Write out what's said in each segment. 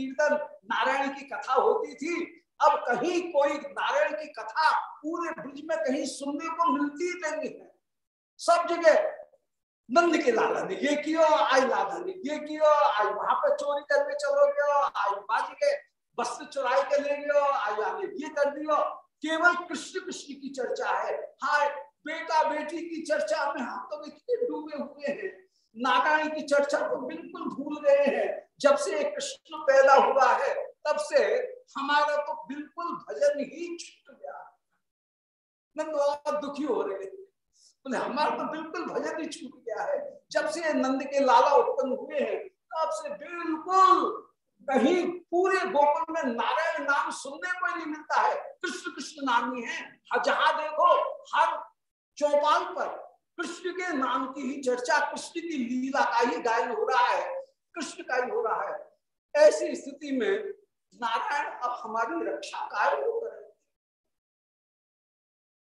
कीर्तन नारायण की कथा होती थी। अब कहीं कोई नारायण की कथा पूरे ब्रिज में कहीं सुनने को मिलती नहीं है। सब जगह नंद के लाला ने ये कियो, आई लाला ने ये कियो, आई वहाँ पर चोरी करके चलो गयो आई बाजी के वस्त्र चुराई के ले गयो आई आगे ये कर दियो केवल कृष्ण कृष्ण की चर्चा है। हाय, बेटा बेटी की चर्चा में हम तो इतने डूबे हुए हैं। नारायण की चर्चा को बिल्कुल भूल गए हैं। जब से कृष्ण पैदा हुआ है, तब से हमारा तो बिल्कुल भजन ही छूट गया। नंद दुखी हो रहे बोले, हमारा तो बिल्कुल भजन ही छूट गया है। जब से नंद के लाला उत्पन्न हुए हैं, तब से बिल्कुल कहीं पूरे गोकुल में नारायण नाम सुनने को ही नहीं मिलता है। कृष्ण कृष्ण नाम ही। है, जहाँ देखो, हर चौपाल पर कृष्ण के नाम की ही चर्चा, कृष्ण की लीला का ही गायन हो रहा है, कृष्ण का ही हो रहा है। ऐसी स्थिति में नारायण अब हमारी रक्षा कार्य हो रहे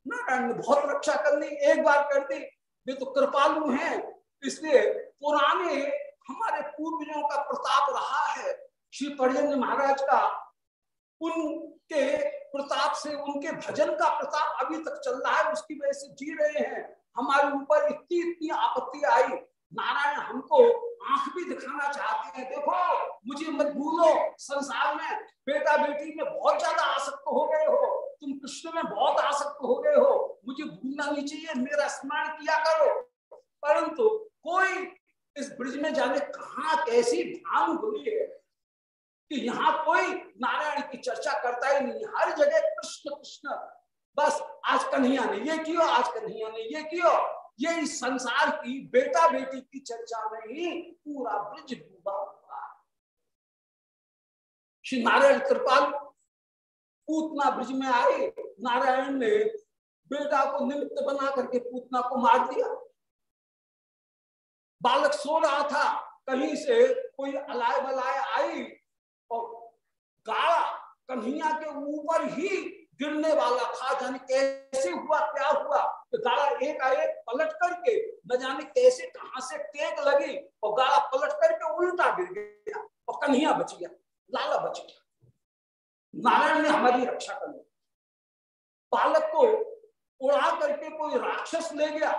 नारायण ने बहुत रक्षा कर ली एक बार कर दी, वे तो कृपालु हैं, इसलिए पुराने हमारे पूर्वजों का प्रताप रहा है। श्री पर्जन्य महाराज का उनके प्रताप से, उनके भजन का प्रताप अभी तक चल रहा है, उसकी वजह से जी रहे हैं। हमारे ऊपर इतनी इतनी आपत्ति आई। नारायण हमको आँख भी दिखाना चाहते हैं। देखो, मुझे मत भूलो, संसार में बेटा बेटी में बहुत ज़्यादा आसक्त हो गए हो। तुम कृष्ण में बहुत आसक्त हो गए हो। मुझे भूलना नहीं चाहिए, मेरा स्मरण किया करो। परंतु कोई इस ब्रिज में जाने कहा कैसी भान हुई है कि यहाँ कोई नारायण की चर्चा करता ही नहीं। हर जगह कृष्ण कृष्ण। बस आज कन्हैया ने ये किया, आज कन्हैया ने ये किया। ये इस संसार की बेटा बेटी की चर्चा में ही पूरा ब्रिज डूबा हुआ। श्री नारायण कृपाल पूतना ब्रिज में आए। नारायण ने बेटा को निमित्त बना करके पूतना को मार दिया। बालक सो रहा था, कहीं से कोई अलाय बलाय आई और गाड़ा कन्हैया के ऊपर ही गिरने वाला था, जाने कैसे हुआ, क्या हुआ? तो गाड़ा एक आए, पलट करके, न जाने कैसे, कहाँ से टेक लगी, और गाड़ा पलट करके उल्टा गिर गया, और कन्हैया बच गया, लाला बच गया। नारायण ने हमारी रक्षा कर ली। बालक को उड़ा करके कोई राक्षस ले गया,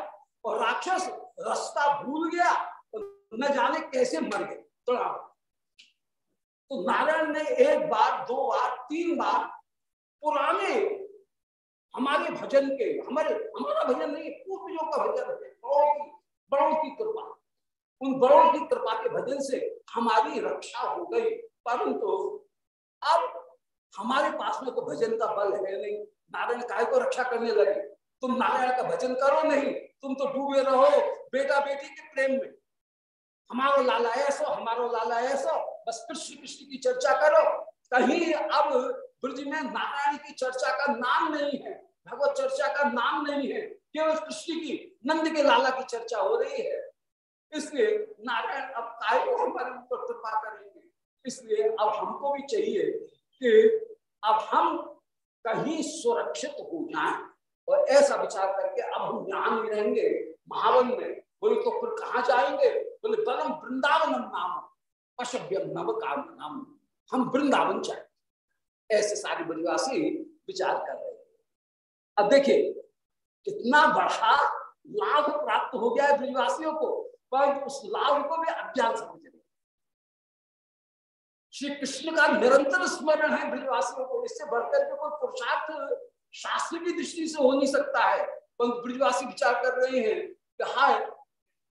और राक्षस रास्ता भूल गया न जाने कैसे मर गए तो नारायण ने एक बार, दो बार, तीन बार पुराने हमारे भजन के, हमारे, हमारा भजन नहीं पूर्वजों का भजन है। बड़ों की बड़ों की कृपा। उन बड़ों की कृपा के भजन से हमारी रक्षा हो गई। परंतु अब हमारे पास में तो भजन का बल है नहीं। नारायण काय को रक्षा करने लगे? तुम नारायण का भजन करो नहीं। तुम तो डूबे रहो बेटा बेटी के प्रेम में। हमारो लाला ऐसो, हमारो लाला ऐसो, बस कृष्ण कृष्ण की चर्चा करो। कहीं अब ब्रज में नारायण की चर्चा का नाम नहीं है, भगवत चर्चा का नाम नहीं है, केवल कृष्ण की, नंद के लाला की चर्चा हो रही है। इसलिए नारायण अब काय को हमारे ऊपर कृपा करेंगे? इसलिए अब हमको भी चाहिए कि अब हम कहीं सुरक्षित हो जाए और ऐसा विचार करके अब हम यहाँ नहीं रहेंगे, महावन में। बोले तो फिर कहा जाएँगे? बोले, बलम वृंदावनम नाम पशव्यम नव काम नाम हम वृंदावन चाहे ऐसे सारे ब्रजवासी विचार कर रहे हैं। अब देखिए, कितना बड़ा लाभ प्राप्त हो गया है ब्रजवासियों को पर उस लाभ को भी अज्ञान समझ रहे श्री कृष्ण का निरंतर स्मरण है ब्रजवासियों को, इससे बढ़कर के कोई पुरुषार्थ शास्त्र की दृष्टि से हो नहीं सकता है। परंतु ब्रजवासी विचार कर रहे हैं कि हाय,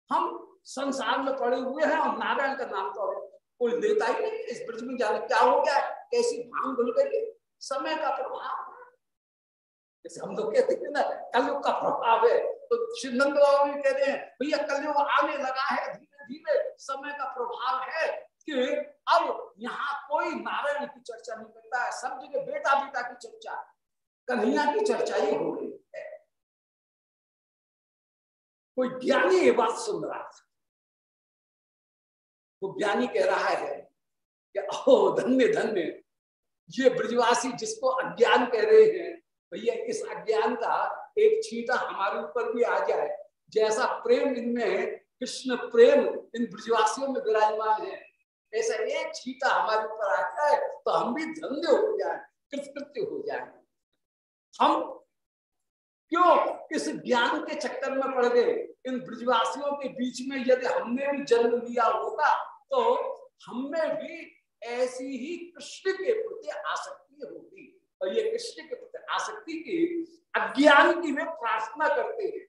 हम संसार में पड़े हुए हैं और नारायण का नाम तो कोई लेता ही नहीं, इस ब्रज में जाने क्या हो गया कैसी भाँग भूल गई समय का प्रभाव जैसे हम लोग कहते हैं ना, कलयुग का प्रभाव है। तो श्रीनंद बाबा भी कहते हैं, भैया, कलयुग आने लगा है धीरे धीरे समय का प्रभाव है कि अब यहाँ कोई नारायण की चर्चा नहीं करता है, सब जगह बेटा बेटा की चर्चा, कन्हैया की चर्चा ही हो रही है। कोई ज्ञानी ये बात सुन रहा था। वो ज्ञानी कह रहा है ओ धन्य धन्य। ये ब्रजवासी जिसको अज्ञान कह रहे हैं, भैया, इस अज्ञान का एक छीटा हमारे ऊपर भी आ जाए। जैसा प्रेम इनमें कृष्ण प्रेम इन ब्रजवासियों में विराजमान है। ऐसा एक छीटा हमारे ऊपर आता है तो हम भी धन्य हो जाए, कृतकृत्य हो जाए। हम क्यों इस ज्ञान के चक्कर में पड़ गए? इन ब्रजवासियों के बीच में यदि हमने भी जन्म लिया होगा तो हमें भी ऐसी ही कृष्ण के प्रति आसक्ति होगी और ये कृष्ण के प्रति आसक्ति की अज्ञान की वे प्रार्थना करते हैं।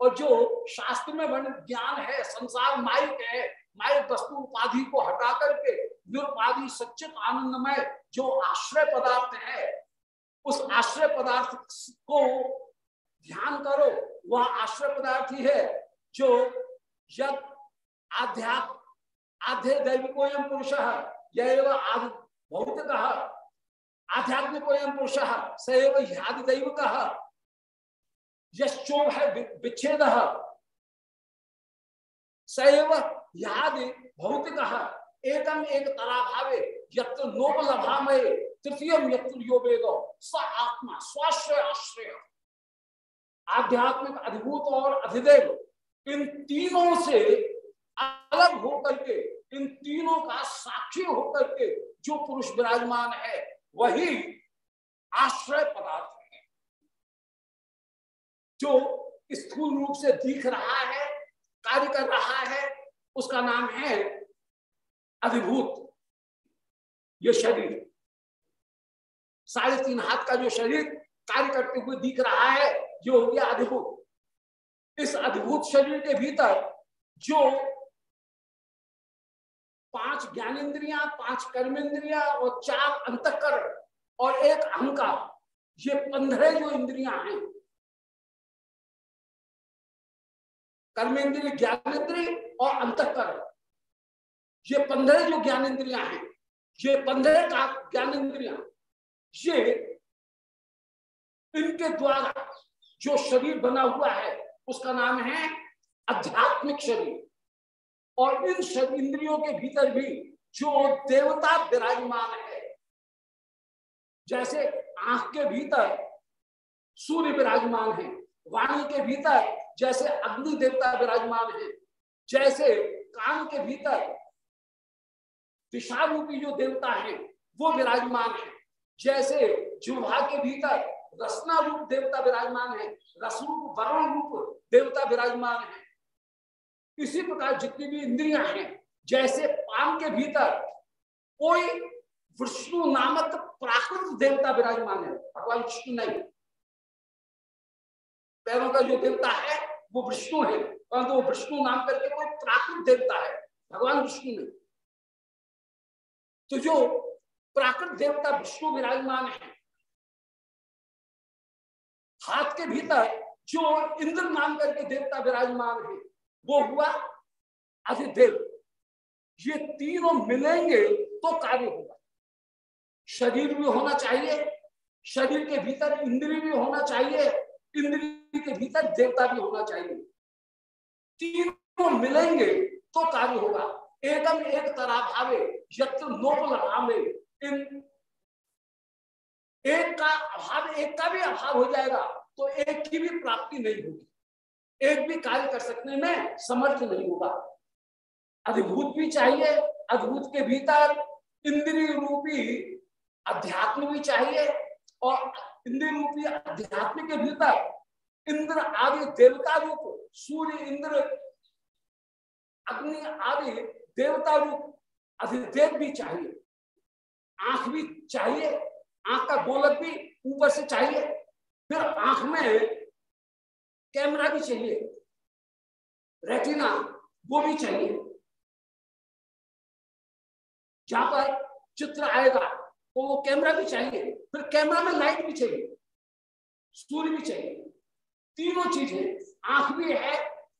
और जो शास्त्र में वर्णित ज्ञान है, संसार माइक है माइक वस्तु उपाधि को हटा करके निरुपाधि, सच्चित, आनंदमय जो आश्रय पदार्थ है, उस आश्रय पदार्थ को ध्यान करो। वह आश्रय पदार्थ ही है जो यद आध्यात्म आध्य दैविको एवं पुरुष यह भौतिक आध्यात्मिक पुरुष, सैव याद दैविक यश्चोभ है विच्छेद। सैव याद भौतिक, एकम एक तराभावे यत्र नोपलभामय तृतीय यत्र यो स आत्मा, स्वाश्रय आश्रय। आध्यात्मिक अधिभूत और अधिदेव। इन तीनों से अलग होकर के इन तीनों का साक्षी होकर के जो पुरुष विराजमान है, वही आश्रय पदार्थ है। जो स्थूल रूप से दिख रहा है, कार्य कर रहा है, उसका नाम है अधिभूत। ये शरीर, साढ़े तीन हाथ का जो शरीर कार्य करते हुए दिख रहा है जो हो गया अधिभूत। इस अधिभूत शरीर के भीतर जो पाँच ज्ञानेन्द्रिया, पाँच कर्मेंद्रिया और चार अंतकरण और एक अहंकार। ये पंद्रह जो इंद्रिया हैं, कर्मेंद्रिय, ज्ञानेन्द्रिय और अंतकरण, ये पंद्रह जो ज्ञानेन्द्रिया हैं, ये पंद्रह का ज्ञानेन्द्रिया, ये इनके द्वारा जो शरीर बना हुआ है, उसका नाम है आध्यात्मिक शरीर। और इन सब इंद्रियों के भीतर भी जो देवता विराजमान है। जैसे आँख के भीतर सूर्य विराजमान है, वाणी के भीतर जैसे अग्नि देवता विराजमान है, जैसे कान के भीतर दिशा रूपी जो देवता है, वो विराजमान है। जैसे जुहा के भीतर रसना रूप देवता विराजमान है, रसरूप वरुण रूप देवता विराजमान है। इसी प्रकार जितनी भी इंद्रियाँ हैं, जैसे पान के भीतर कोई विष्णु नामक प्राकृत देवता विराजमान है, भगवान विष्णु नहीं। पैरों का जो देवता है, वो विष्णु है, परंतु वो विष्णु नाम करके कोई प्राकृत देवता है, भगवान विष्णु नहीं। तो जो प्राकृत देवता विष्णु विराजमान है, हाथ के भीतर जो इंद्र नाम करके देवता विराजमान है वो हुआ अधिदेव ये तीनों मिलेंगे तो कार्य होगा। शरीर भी होना चाहिए, शरीर के भीतर इंद्रिय भी होना चाहिए, इंद्रिय के भीतर देवता भी होना चाहिए। तीनों मिलेंगे तो कार्य होगा। एकदम एक तरह भावे, यत्र भावे इन एक का अभाव, एक का भी अभाव हो जाएगा तो एक की भी प्राप्ति नहीं होगी। एक भी कार्य कर सकने में समर्थ नहीं होगा। अधिभूत भी चाहिए, अद्भुत के भीतर इंद्रिय रूपी अध्यात्म भी चाहिए और इंद्रिय रूपी अध्यात्म के भीतर इंद्र आदि देवता रूप, सूर्य इंद्र, अग्नि आदि देवता रूप अधिदेव भी चाहिए। आँख भी चाहिए, आँख का गोलक भी ऊपर से चाहिए। फिर आँख में कैमरा भी चाहिए, रेटिना वो भी चाहिए। जहाँ पर चित्र आएगा तो वो कैमरा भी चाहिए, फिर कैमरा में लाइट भी चाहिए, सूर्य भी चाहिए। तीनों चीज़ें आँख भी है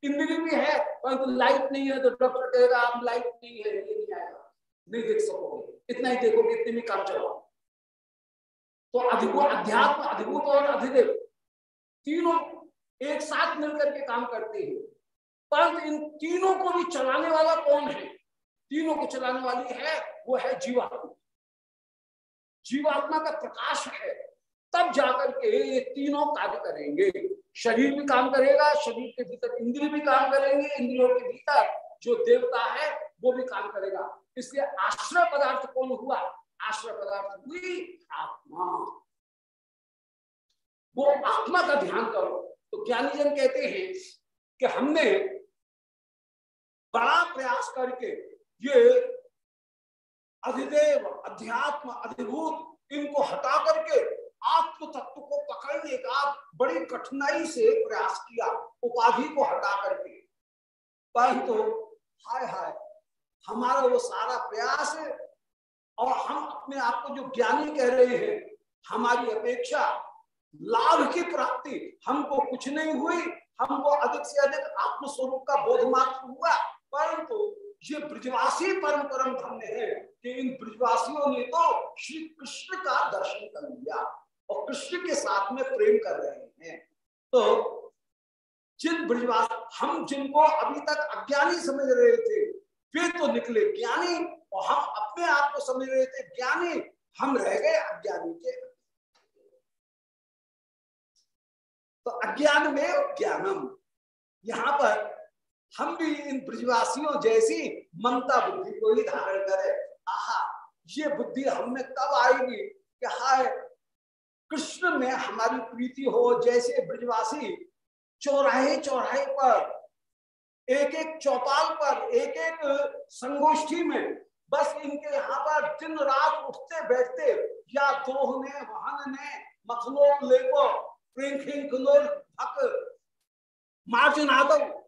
इंद्रिय भी है, परंतु लाइट नहीं है तो डॉक्टर कहेगा, आप लाइट नहीं है, ये नहीं आएगा नहीं देख सकोगे, इतना ही देखोगे, इतने में काम चलाओ। तो अधिभूत अध्यात्म अधिभूत और अधिदेव। तीनों एक साथ मिलकर के काम करते हैं। परंतु इन तीनों को भी चलाने वाला कौन है? तीनों को चलाने वाली है, वो है जीवात्मा। जीवात्मा का प्रकाश है। तब जाकर के ये तीनों कार्य करेंगे। शरीर भी काम करेगा, शरीर के भीतर इंद्रिय भी काम करेंगे, इंद्रियों के भीतर जो देवता है, वो भी काम करेगा। इसलिए आश्रय पदार्थ कौन हुआ? आश्रय पदार्थ हुई आत्मा। वो आत्मा का ध्यान करो। तो ज्ञानी जन कहते हैं कि हमने बड़ा प्रयास करके ये अधिदेव, अध्यात्म, अधिभूत इनको हटा करके आत्म तत्व को पकड़ने का बड़ी कठिनाई से प्रयास किया, उपाधि को हटा करके। परंतु हाय हाय, हमारा वो सारा प्रयास है और हम अपने आप को जो ज्ञानी कह रहे हैं, हमारी अपेक्षा लाभ की प्राप्ति। हमको कुछ नहीं हुई, हमको अधिक से अधिक आत्मस्वरूप का बोध मात्र हुआ। परंतु ये ब्रजवासी परम परम धन्य है कि इन ब्रजवासियों ने तो श्री कृष्ण का दर्शन कर लिया और कृष्ण के साथ में प्रेम कर रहे हैं। तो जिन ब्रजवास, हम जिनको अभी तक अज्ञानी समझ रहे थे, वे तो निकले ज्ञानी और हम अपने आप को समझ रहे थे ज्ञानी। हम रह गए अज्ञानी के तो अज्ञान में ज्ञानम। यहाँ पर हम भी इन ब्रजवासियों जैसी ममता बुद्धि को ही धारण करें। आहा, ये बुद्धि हमें कब आएगी कि हाय, कृष्ण में हमारी प्रीति हो, जैसे ब्रजवासी चौराहे चौराहे पर एक एक चौपाल पर एक एक संगोष्ठी में, बस इनके यहाँ पर दिन रात उठते बैठते, या दोह ने वाहन ने मखलोक लेको मार्जनादव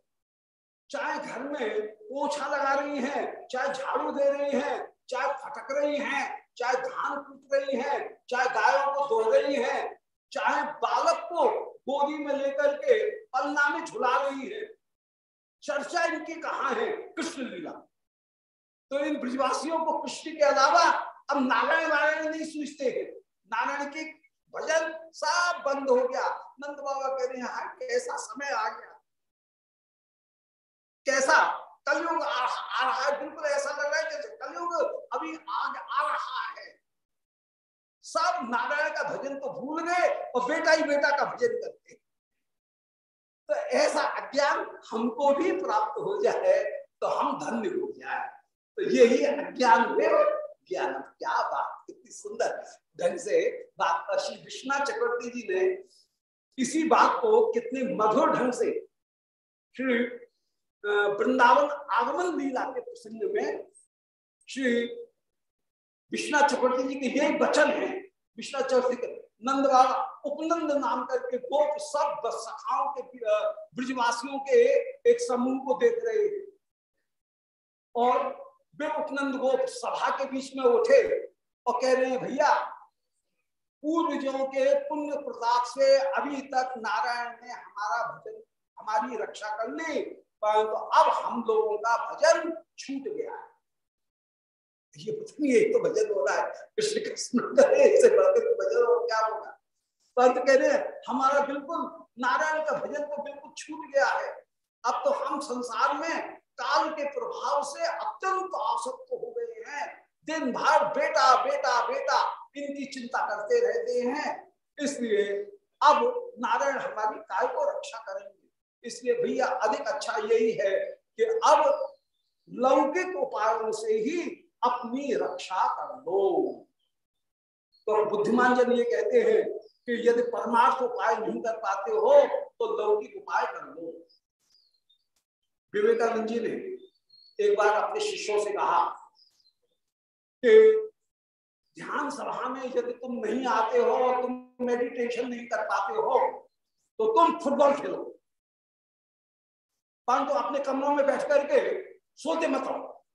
चाहे घर में पोछा लगा रही हैं चाहे झाड़ू दे रही हैं चाहे फटक रही हैं चाहे धान कूट रही हैं चाहे गायों को धो रही हैं, चाहे बालक को गोदी में लेकर के पलना में झुला रही है। चर्चा इनकी कहा है? कृष्ण लीला। तो इन ब्रिजवासियों को कृष्ण के अलावा अब नारायण नारायण नहीं सोचते हैं। नारायण की भजन सब बंद हो गया। नंद बाबा कह रहे हैं हाँ कैसा समय आ गया? कैसा? कलयुग आ, आ रहा है। बिल्कुल ऐसा लग रहा है जैसे कलयुग अभी आग आ रहा है। सब नारायण का भजन तो भूल गए और बेटा ही बेटा का भजन करते तो ऐसा अज्ञान हमको भी प्राप्त हो जाए तो हम धन्य हो जाए। तो यही अज्ञान में ज्ञान क्या बात कितनी सुंदर ढंग से बात श्री विश्वनाथ चक्रवर्ती जी ने इसी बात को कितने मधुर ढंग से श्री वृंदावन आगमन लीला के प्रसंग में श्री विश्वनाथ चक्रवर्ती जी के यही वचन है। विश्वनाथ चक्रवर्ती नंद उपनंद नाम करके गोप सब सखाओं के ब्रजवासियों के एक समूह को देख रहे। हैं और वे उपनंद गोप सभा के बीच में उठे। और कह रहे हैं, भैया, पूर्वजों के पुण्य प्रताप से अभी तक नारायण ने हमारा भजन, हमारी रक्षा कर ली, परंतु तो अब हम लोगों का भजन छूट गया है। ये ये तो भजन हो रहा है। कृष्ण कृष्ण इससे बढ़कर भजन हो क्या होगा? परंतु कह रहे हमारा बिल्कुल, नारायण का भजन तो बिल्कुल छूट गया है। अब तो हम संसार में काल के प्रभाव से अत्यंत आसक्त हो गए हैं। दिन भर बेटा बेटा बेटा इनकी चिंता करते रहते हैं। इसलिए अब नारायण हमारी काय को रक्षा करेंगे। इसलिए भैया, अधिक अच्छा यही है कि अब लौकिक उपायों से ही अपनी रक्षा कर लो। तो बुद्धिमान जन ये कहते हैं कि यदि परमार्थ उपाय नहीं कर पाते हो तो लौकिक उपाय कर लो। विवेकानंद जी ने एक बार अपने शिष्यों से कहा कि ध्यान सभा में यदि तुम नहीं आते हो तुम मेडिटेशन नहीं कर पाते हो तो तुम फुटबॉल खेलो। परंतु अपने कमरों में बैठ करके सोते मत रहो।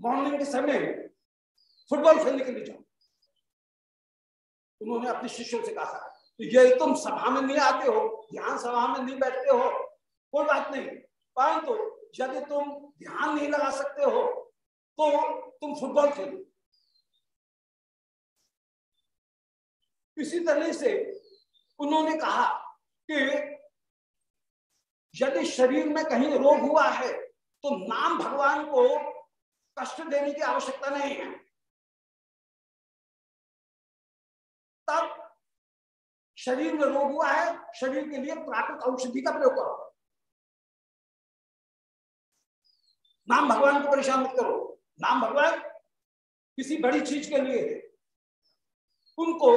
मॉर्निंग के समय फुटबॉल खेलने के लिए जाओ। उन्होंने अपने शिष्यों से कहा तो ये तुम सभा में नहीं आते हो, ध्यान सभा में नहीं बैठते हो, कोई बात नहीं। परंतु यदि तुम ध्यान नहीं लगा सकते हो तो तुम फुटबॉल खेलो। इसी तरह से उन्होंने कहा कि यदि शरीर में कहीं रोग हुआ है तो नाम भगवान को कष्ट देने की आवश्यकता नहीं है। तब शरीर में रोग हुआ है, शरीर के लिए प्राकृत औषधि का प्रयोग करो। नाम भगवान को परेशान मत करो। नाम भगवान, किसी बड़ी चीज़ के लिए। है उनको,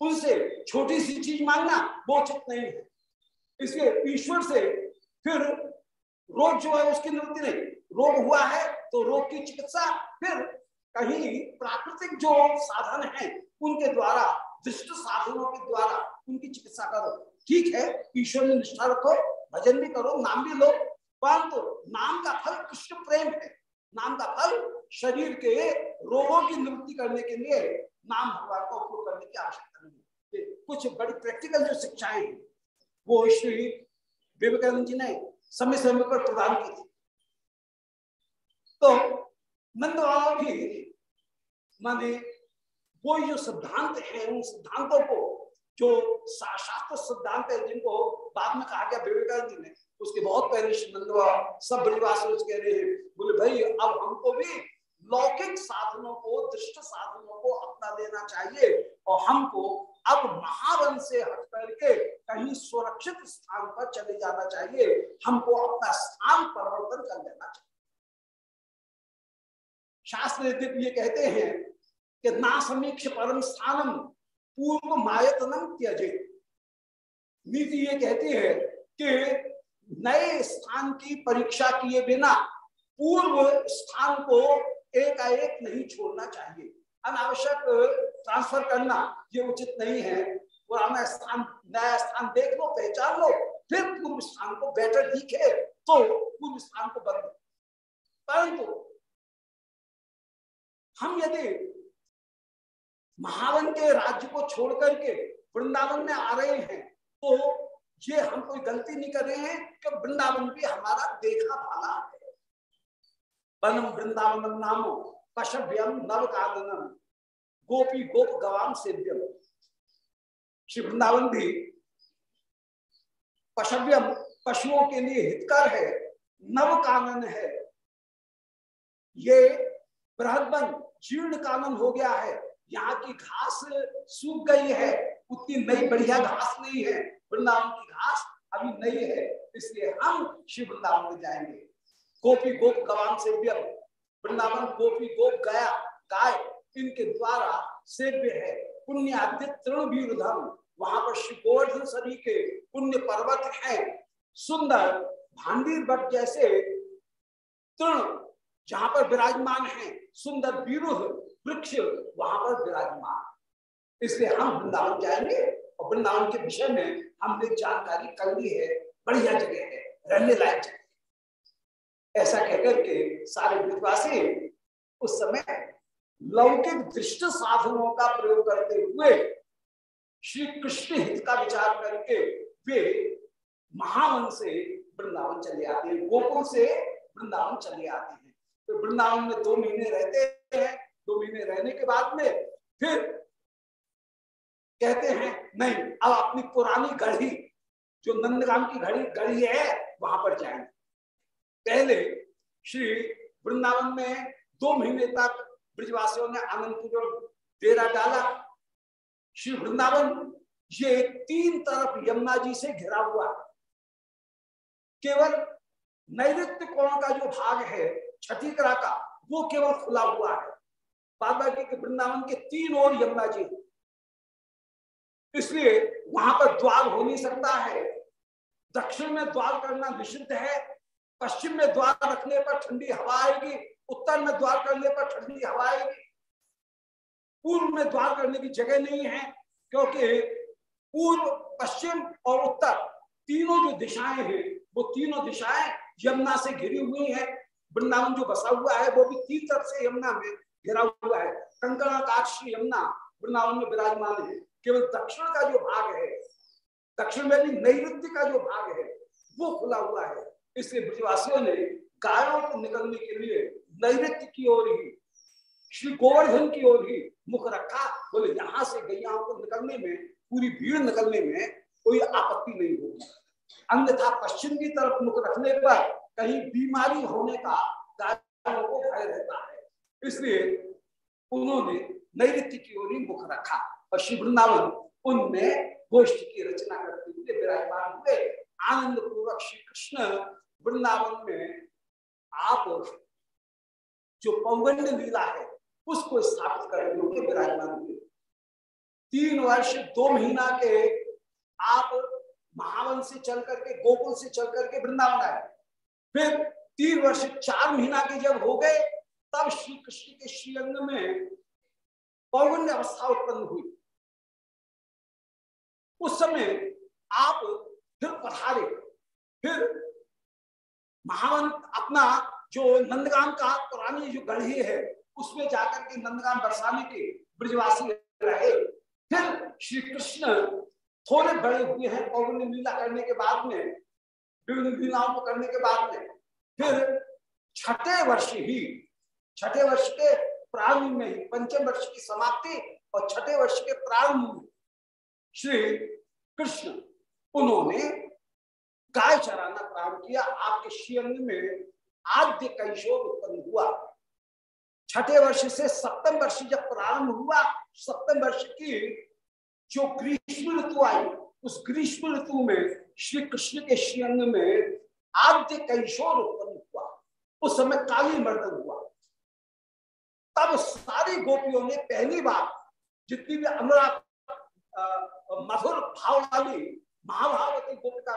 उनसे छोटी सी चीज़ मांगना वो उचित नहीं है। इसलिए ईश्वर से फिर रोग जो है उसकी निवृत्ति नहीं। रोग हुआ है तो रोग की चिकित्सा फिर कहीं प्राकृतिक जो साधन है, उनके द्वारा, दृष्ट साधनों के द्वारा उनकी चिकित्सा करो। ठीक है, ईश्वर में निष्ठा रखो, भजन भी करो, नाम भी लो, परंतु नाम का फल कृष्ण प्रेम है। नाम का फल शरीर के रोगों की निवृत्ति करने के लिए नाम भगवान का उपयोग करने की आवश्यकता नहीं कुछ बड़ी प्रैक्टिकल जो शिक्षाएँ वो श्री विवेकानंद जी ने समय समय पर प्रदान की थी। तो नंद बाबा भी, माने वो जो सिद्धांत है, उन सिद्धांतों को जो शास्त्र सिद्धांत है, जिनको बाद में कहा गया विवेकानंद जी ने, उसके बहुत पहले नंद बाबा सब ब्रिजवास कह रहे हैं, बोले, भाई, अब हमको भी लौकिक साधनों को, दृष्ट साधनों को अपना लेना चाहिए और हमको अब महावन से हट करके कहीं सुरक्षित स्थान पर चले जाना चाहिए। हमको अपना स्थान परिवर्तन कर लेना चाहिए। शास्त्र ये कहते हैं कि ना समीक्ष परम स्थानम पूर्व मायतनम त्यजे नीति ये कहती है कि नए स्थान की परीक्षा किए बिना पूर्व स्थान को एकाएक नहीं छोड़ना चाहिए। अनावश्यक ट्रांसफ़र करना ये उचित नहीं है। पुराना स्थान, नया स्थान देख लो, पहचान लो, फिर पूर्व स्थान को बेटर दिखे तो पूर्व स्थान को बदलो। परंतु हम यदि महावन के राज्य को छोड़ करके वृंदावन में आ रहे हैं तो ये हम कोई गलती नहीं कर रहे हैं कि वृंदावन भी हमारा देखा भाला है। वनम वृंदावन नामो पशव्यम नव काननम गोपी गोप गवाम सेव्यम। श्री वृंदावन भी पशव्यम पशुओं के लिए हितकर है नव कानन है। ये बृहदन जीर्ण कानन हो गया है। यहाँ की घास सूख गई है, उतनी नई बढ़िया घास नहीं है, वृंदावन की घास अभी नई है, इसलिए हम शिव वृंदावन में जाएँगे। गोपी गोप गवान से वृंदावन गोपी गोप गया, गाय, इनके द्वारा सेव्य है। पुण्य आद्य तृण धर्म वहाँ पर श्री गोवर्धन सभी के पुण्य पर्वत है। सुंदर भांडीर भट्ट जैसे तृण, जहाँ पर विराजमान है, सुंदर विरुद्ध वृक्ष वहाँ पर विराजमान। इसलिए हम वृंदावन जाएँगे और वृंदावन के विषय में हमने जानकारी कर ली है। बढ़िया जगह है, रहने लायक जगह ऐसा कहकर के सारे विश्वासी उस समय लौकिक दृष्ट साधनों का प्रयोग करते हुए श्री कृष्ण हित का विचार करके वे महावन से वृंदावन चले आते हैं। गोकुल से वृंदावन चले आते हैं। तो वृंदावन में दो महीने रहते हैं। दो महीने रहने के बाद में फिर कहते हैं, नहीं, अब अपनी पुरानी गढ़ी जो नंदगाम की घड़ी गढ़ी है, वहाँ पर जाएँगे। पहले श्री वृंदावन में दो महीने तक ब्रिजवासियों ने आनंद आनंदपुर डेरा डाला। श्री वृंदावन, ये तीन तरफ़ यमुना जी से घिरा हुआ। केवल नैऋत्य कोण का जो भाग है छठी का, वो केवल खुला हुआ है। बाकी के वृंदावन के तीन और यमुना जी। इसलिए वहाँ पर द्वार हो नहीं सकता है। दक्षिण में द्वार करना निषिद्ध है। पश्चिम में द्वार रखने पर ठंडी हवा आएगी। उत्तर में द्वार करने पर ठंडी हवा आएगी। पूर्व में द्वार करने की जगह नहीं है, क्योंकि पूर्व, पश्चिम और उत्तर तीनों जो दिशाएँ हैं, वो तीनों दिशाएँ यमुना से घिरी हुई है। वृंदावन जो बसा हुआ है, वो भी तीन तरफ़ से यमुना में। घिरा हुआ है। कंकणाकाश यमुना वृंदावन में विराजमान है। केवल दक्षिण का जो भाग है, दक्षिण में भी नैऋत्य का जो भाग है, वो खुला हुआ है। इसलिए ब्रजवासियों ने गायों को निकलने के लिए नैऋत्य की ओर ही, श्री गोवर्धन की ओर ही मुख रखा। बोले, यहाँ से गैयाओं को निकलने में, पूरी भीड़ निकलने में कोई आपत्ति नहीं होगी। अन्यथा पश्चिम की तरफ़ मुख रखने पर कहीं बीमारी होने का गायों को भय रहता है। इसलिए उन्होंने नैत्य की ओर ही मुख रखा और श्री वृंदावन उनमें गोष्ठ की रचना करते हुए विराजमान हुए। आनंद पूर्वक श्री कृष्ण वृंदावन में आप जो पौगंड लीला है, उसको स्थापित करने के विराजमान हुए। तीन वर्ष, दो महीना के आप महावन से चल करके गोकुल से चल करके वृंदावन आए। फिर तीन वर्ष, चार महीना के जब हो गए तब श्री कृष्ण के श्रीअंग में पौगण्य अवस्था उत्पन्न हुई। उस समय आप फिर पधारे। फिर महावन अपना जो नंदगाम का पुरानी जो गढ़ी है, उसमें जाकर के नंदगाम बरसाने के ब्रजवासी रहे। फिर श्री कृष्ण थोड़े बड़े हुए हैं पौगण्य लीला करने के बाद में, विभिन्न लीलाओं को करने के बाद में। फिर छठे वर्ष ही छठे वर्ष के प्रारंभ में ही, पंचम वर्ष की समाप्ति और छठे वर्ष के प्रारंभ में श्री कृष्ण, उन्होंने गाय चराना प्रारंभ किया। आपके श्रीअंग में आद्य कैशोर उत्पन्न हुआ। छठे वर्ष से सप्तम वर्ष जब प्रारंभ हुआ, सप्तम वर्ष की जो ग्रीष्म ऋतु आई, उस ग्रीष्म ऋतु में श्री कृष्ण के श्रीअंग में आद्य कैशोर उत्पन्न हुआ। उस समय काली मर्दन हुआ। तब सारी गोपियों ने पहली बार जितनी भी अनुराग मधुर भाव वाली महाभारती गोपिका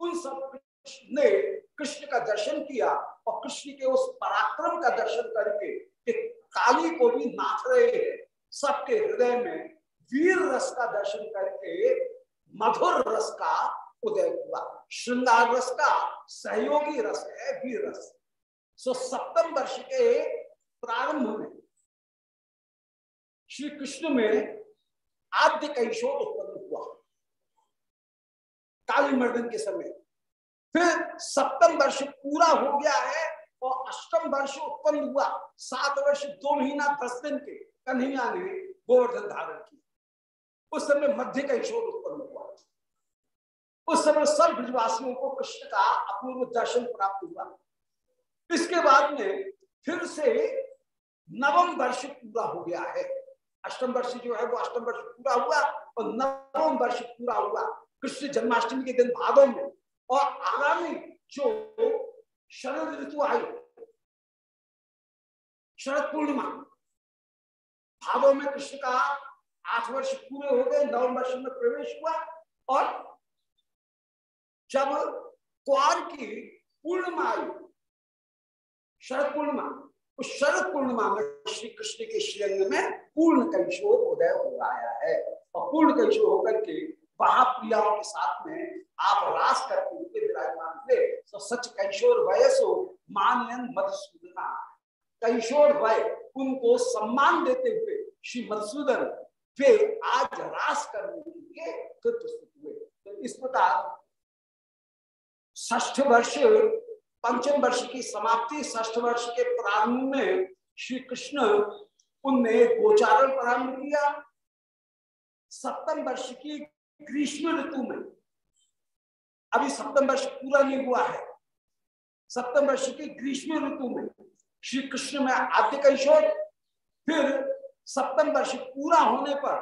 उन सबने कृष्ण का दर्शन किया और कृष्ण के उस पराक्रम का दर्शन करके कि काली को भी नाथ रहे हैं। सबके हृदय में वीर रस का दर्शन करके मधुर रस का उदय हुआ। श्रृंगार रस का सहयोगी रस है, वीर रस। सो सप्तम वर्ष के प्रारंभ में श्री कृष्ण में आद्य कैशोर उत्पन्न हुआ। काली मर्दन के समय। फिर सप्तम वर्ष पूरा हो गया है और अष्टम वर्ष उत्पन्न हुआ। सात वर्ष दो महीना दस दिन के कन्हैया ने गोवर्धन धारण किया। उस समय मध्य कैशोर उत्पन्न हुआ। उस समय सब ब्रजवासियों को कृष्ण का अपूर्व दर्शन प्राप्त हुआ। इसके बाद में फिर से नवम वर्ष पूरा हो गया है। अष्टम वर्ष जो है वो अष्टम वर्ष पूरा हुआ और नवम वर्ष पूरा हुआ। कृष्ण जन्माष्टमी के दिन भादों में। और आगामी जो शरद ऋतु आई, शरद पूर्णिमा भादों में कृष्ण का आठ वर्ष पूरे हो गए, नवम वर्ष में प्रवेश हुआ। और जब क्वार की पूर्णिमा आई, शरद पूर्णिमा उस शरद पूर्णिमा में श्री कृष्ण के श्रीअंग में पूर्ण कैशोर उदय हो आया है। और पूर्ण कैशोर होकर के महाप्रियाओं के साथ में आप रास करते हुए विराजमान हुए तो सच कैशोर वयसो मानयन मधुसूदना। कैशोर वय उनको सम्मान देते हुए श्री मधुसूदन वे आज रास करने के लिए प्रस्तुत हुए। तो इस प्रकार ष्ठ वर्ष पंचम वर्ष की समाप्ति ष्ठ वर्ष के प्रारंभ में श्री कृष्ण उनने गोचारण प्रारंभ किया। सप्तम वर्ष की ग्रीष्म ऋतु में, अभी सप्तम वर्ष पूरा नहीं हुआ है। सप्तम वर्ष की ग्रीष्म ऋतु में श्री कृष्ण में आद्य कैशोर फिर सप्तम वर्ष पूरा होने पर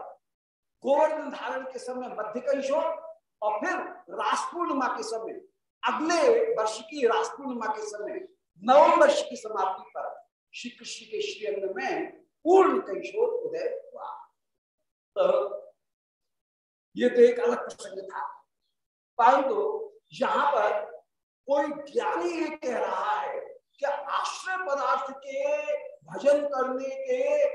गोवर्धन धारण के समय मध्य कैशोर और फिर रास पूर्णिमा के समय अगले वर्ष की रास पूर्णिमा के समय, नवम वर्ष की समाप्ति पर श्री कृष्ण के श्रीअंग में पूर्ण कैशोर उदय हुआ। तो ये तो एक अलग प्रसंग था। परंतु यहाँ पर कोई ज्ञानी ये कह रहा है कि आश्रय पदार्थ के भजन करने के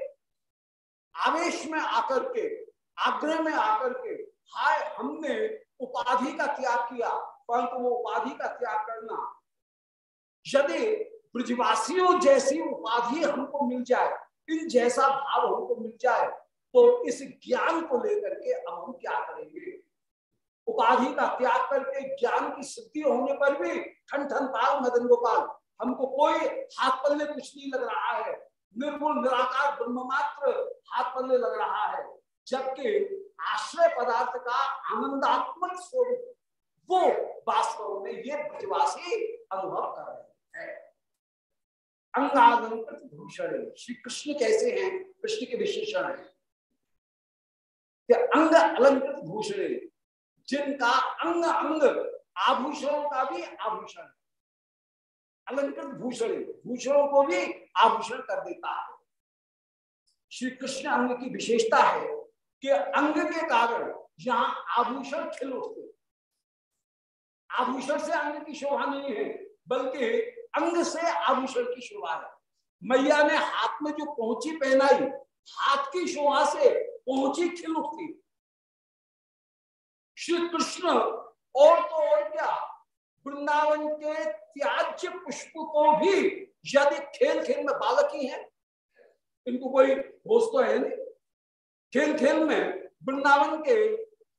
आवेश में आकर के, आग्रह में आकर के, हाय, हमने उपाधि का त्याग किया। परंतु वो उपाधि का त्याग करना। यदि ब्रजवासियों जैसी उपाधि हमको मिल जाए, इन जैसा भाव हमको मिल जाए तो इस ज्ञान को लेकर के अब हम क्या करेंगे? उपाधि का त्याग करके ज्ञान की सिद्धि होने पर भी ठन ठन पाल, मदन गोपाल, हमको कोई हाथ पल्ले कुछ नहीं लग रहा है। निर्मूल निराकार ब्रह्म मात्र हाथ पल्ले लग रहा है। जबकि आश्रय पदार्थ का आनंदात्मक स्वरूप वो वास्तव में ये ब्रजवासी अनुभव कर रहे हैं। अंगालंकृत भूषण श्री कृष्ण कैसे हैं? कृष्ण के विशेषण है। अंग अलंकृत भूषण जिनका अंग अंग आभूषणों का भी आभूषण अलंकृत भूषण भूषणों को भी आभूषण कर देता है। श्री कृष्ण अंग की विशेषता है कि अंग के कारण यहाँ आभूषण खिल उठते आभूषण से अंग की शोभा नहीं है, बल्कि अंग से आभूषण की शोभा है। मैया ने हाथ में जो पहुँची पहनाई, हाथ की शोभा से पहुँची खिल उठती। श्री कृष्ण और तो और क्या, वृंदावन के त्याज्य पुष्प को भी यदि खेल खेल में बालक ही है, इनको कोई होश तो है नहीं। खेल खेल में वृंदावन के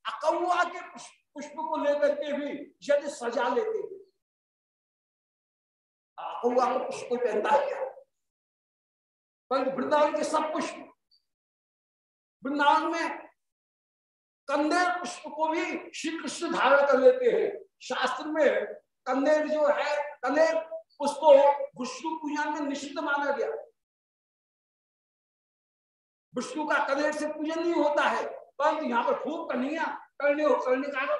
अकौआ के पुष्प को लेकर के भी यदि सजा लेते हैं। अकौआ को पुष्प पहनता है पर वृंदावन के सब पुष्प, वृंदावन में कंदेर पुष्प को भी श्री कृष्ण धारण कर लेते हैं। शास्त्र में कंदेर जो है कनेर उसको विष्णु पूजन में निषिद्ध माना गया। विष्णु का कनेर से पूजन नहीं होता है, परंतु यहाँ पर खूब कन्हैया करने हो कर्णिकार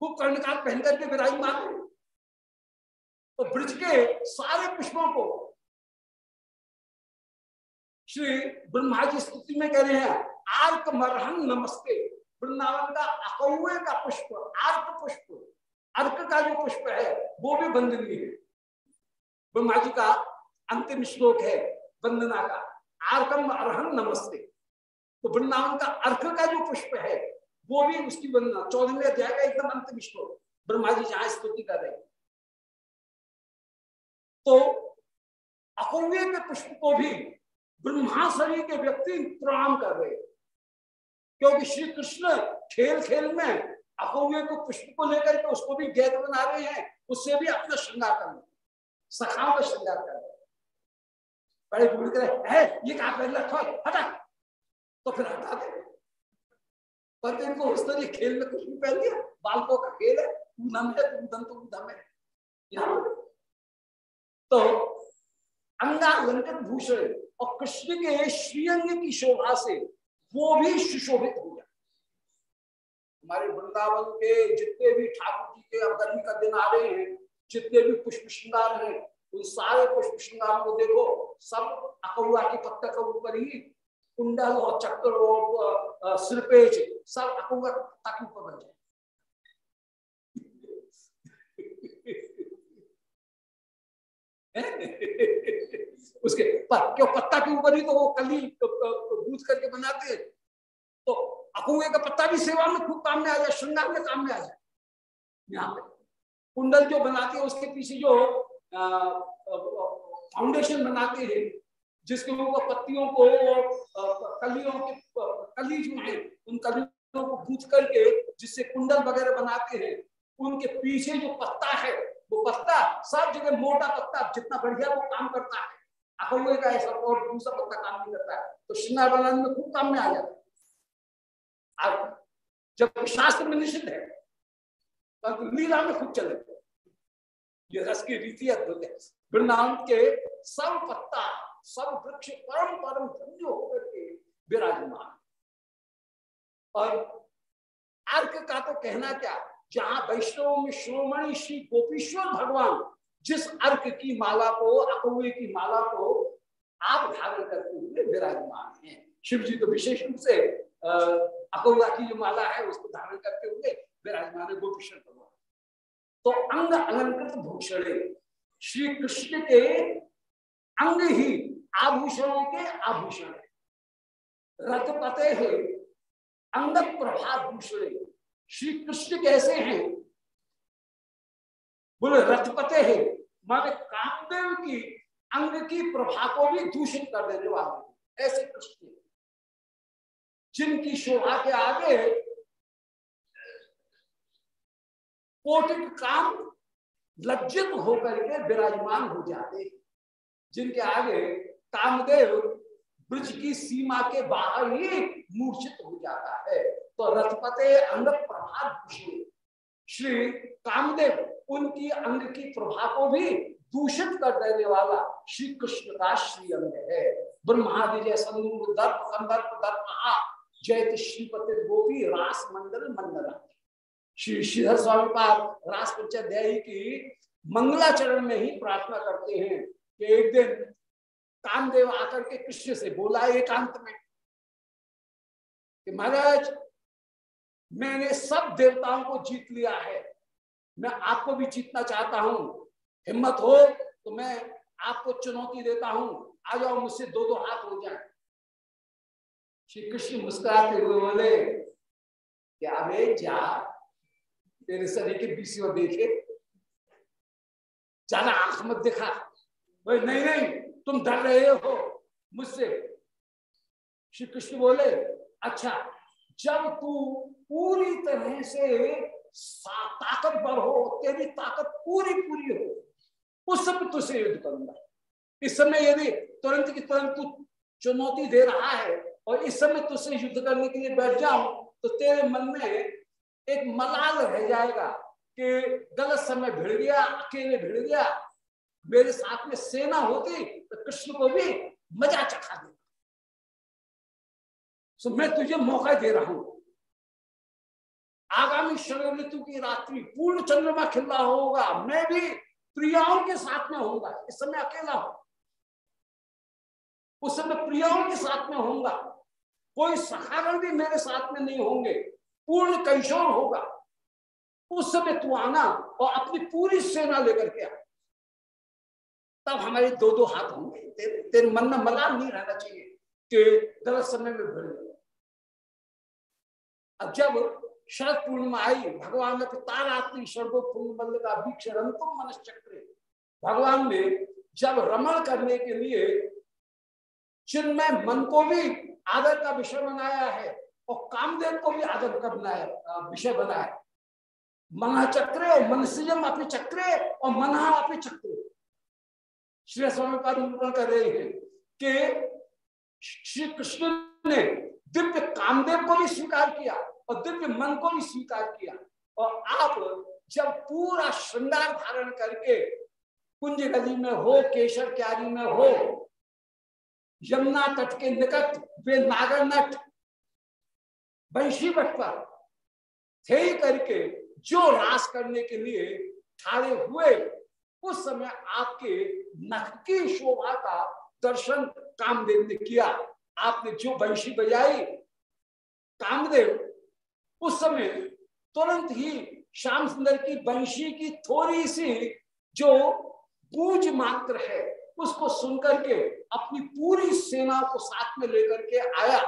खूब कर्णिकार पहन करके विराजमान तो ब्रज के सारे पुष्पों को श्री ब्रह्मा जी स्तुति में कह रहे हैं, आर्क मरहन नमस्ते। वृंदावन का अकौए का पुष्प, आर्क पुष्प, अर्क का जो पुष्प है, वो भी वंदनीय है। ब्रह्मा जी का अंतिम श्लोक है, वंदना का आर्कम अरहन नमस्ते। तो वृंदावन का अर्क का जो पुष्प है वो भी उसकी वंदना चौदहवें अध्याय का एकदम अंतिम श्लोक। ब्रह्मा जी जहाँ स्तुति कर रहे। तो अकौवे के पुष्प को भी ब्रह्मा शरीर के व्यक्ति प्रणाम कर रहे। क्योंकि श्री कृष्ण खेल खेल में अकौवे को पुष्प को लेकर के उसको भी गैद बना रहे हैं, उससे भी अपना श्रृंगार कर रहे। सखाओं का श्रृंगार कर रहे। बड़े बुढ़ कर है, ये कहा पहले हटा। तो फिर हटा दे। पर इनको उस तरह खेल में कुछ भी पहन दिया बालकों का खेल है। ऊधम है ऊधम तो ऊधम है। तो अंगालंकृत भूषण और कृष्ण के श्रीअंग की शोभा से वो भी सुशोभित हो गया। हमारे वृंदावन के जितने भी ठाकुर जी के अब का दिन आ रहे हैं, जितने भी पुष्प श्रृंगार हैं, उन सारे पुष्प श्रृंगार को देखो। सब अकौआ की पत्ता के ऊपर ही कुंडल और चक्र और सिरपेज सब अकौआ पत्ता के ऊपर बन जाए। उसके, पर क्यों पत्ता के ऊपर ही तो वो कली बूझ करके बनाते हैं। तो अकुए का पत्ता भी सेवा में खूब काम में आ जाए, श्रृंगार में काम में आ जाए। यहाँ पे कुंडल जो बनाते हैं, उसके पीछे जो फाउंडेशन बनाते हैं जिसके ऊपर पत्तियों को और कलियों के कली जो है, उन कलियों को गूंथ करके जिससे कुंडल वगैरह बनाते हैं, उनके पीछे जो पत्ता है, वो पत्ता सब जगह मोटा पत्ता, जितना बढ़िया वो काम करता है। अकौए का ऐसा और दूसरा पत्ता काम नहीं करता। है तो श्रृंगार बनाने में खूब काम में आ जाता है। जब शास्त्र में निषिद्ध है तो लीला में खूब चले ये रस की रीति अद्भुत है। वृंदावन के सब पत्ता सब वृक्ष परम परम धन्य होकर के विराजमान। और अर्क का तो कहना क्या? जहाँ वैष्णव में श्रोमणी श्री गोपीश्वर भगवान जिस अर्क की माला को अकौए की माला को आप धारण करते हुए विराजमान हैं। शिव जी तो विशेष रूप से अकौआ की जो माला है उसको धारण करते हुए विराजमान है गोपीश्वर भगवान। तो अंग अलंकृत भूषण श्री कृष्ण के अंग ही आभूषणों के आभूषण। रथ पते है अंग प्रभाभूषण श्री कृष्ण कैसे हैं? बोले रथपते है माने कामदेव की अंग की प्रभा को भी दूषित कर देने वाले ऐसे कृष्ण जिनकी शोभा के आगे कोटिक काम लज्जित होकर के विराजमान हो जाते जिनके आगे कामदेव ब्रज की सीमा के बाहर ही मूर्छित हो जाता है। तो रथपते अंग प्रभात श्री कामदेव उनकी अंग की प्रभा को भी दूषित कर देने वाला श्री कृष्ण का श्री अंग है। ब्रह्मादि श्रीपति, गोपी, रास, मंडल मंडल। श्री श्रीधर स्वामी पाद, रास पंचाध्यायी की मंगलाचरण में ही प्रार्थना करते हैं कि एक दिन कामदेव आकर के कृष्ण से बोला एकांत में कि महाराज, मैंने सब देवताओं को जीत लिया है। मैं आपको भी जीतना चाहता हूँ। हिम्मत हो तो मैं आपको चुनौती देता हूँ। आ जाओ, मुझसे दो दो हाथ हो जाए। श्री कृष्ण मुस्कुराते हुए बोले, क्या वे जा? तेरे शरीर के बीसी और देखे। ज़्यादा आँख मत दिखा। नहीं नहीं तुम डर रहे हो? मुझसे श्री कृष्ण बोले अच्छा जब तू पूरी तरह से ताकतवर हो, तेरी ताकत पूरी पूरी हो, उस समय तुझसे युद्ध करूँगा। इस समय यदि तुरंत की तुरंत तू चुनौती दे रहा है और इस समय तुझसे युद्ध करने के लिए बैठ जाऊँ तो तेरे मन में एक मलाल रह जाएगा कि गलत समय भिड़ गया, अकेले भिड़ गया मेरे साथ में सेना होती तो कृष्ण को भी मज़ा चखा दे। सो मैं तुझे मौका दे रहा हूँ। आगामी शरण ऋतु की रात्रि पूर्ण चंद्रमा खिल रहा होगा। मैं भी प्रियाओं के साथ में होऊँगा। इस समय अकेला हूँ। उस समय प्रियाओं के साथ में होऊँगा। कोई सखागण भी मेरे साथ में नहीं होंगे। पूर्ण कैशोर होगा। उस समय तू आना और अपनी पूरी सेना लेकर के आ। तब हमारे दो दो हाथ होंगे। तेरे, तेरे मन में मलाल नहीं रहना चाहिए कि गलत समय में भिड़ अब जब शरद पूर्णिमा आई भगवान ने तारात्रि शरदो पूर्ण का वीक्षण तुम मनश्चक्र भगवान ने जब रमण करने के लिए चिन्मय मन को भी आदर का विषय बनाया है और कामदेव को भी आदर का बनाया विषय बनाया मना चक्रे और मनसिजम अपने चक्र और मना अपने चक्र। श्री स्वामी निरूपण कर रहे हैं कि श्री कृष्ण ने दिव्य कामदेव को भी स्वीकार किया और दिव्य मन को भी स्वीकार किया। और आप जब पूरा श्रृंगार धारण करके कुंज गली में हो, केशर क्यारी में हो, यमुना तट के निकट वे नागर नट बट पर थे करके जो रास करने के लिए ठाड़े हुए उस समय आपके नख की शोभा का दर्शन कामदेव ने किया। आपने जो बंशी बजाई, कामदेव, उस समय तुरंत ही श्याम सुंदर की बंशी की थोड़ी सी जो गूंज मात्र है, उसको सुनकर के अपनी पूरी सेना को साथ में लेकर के आया।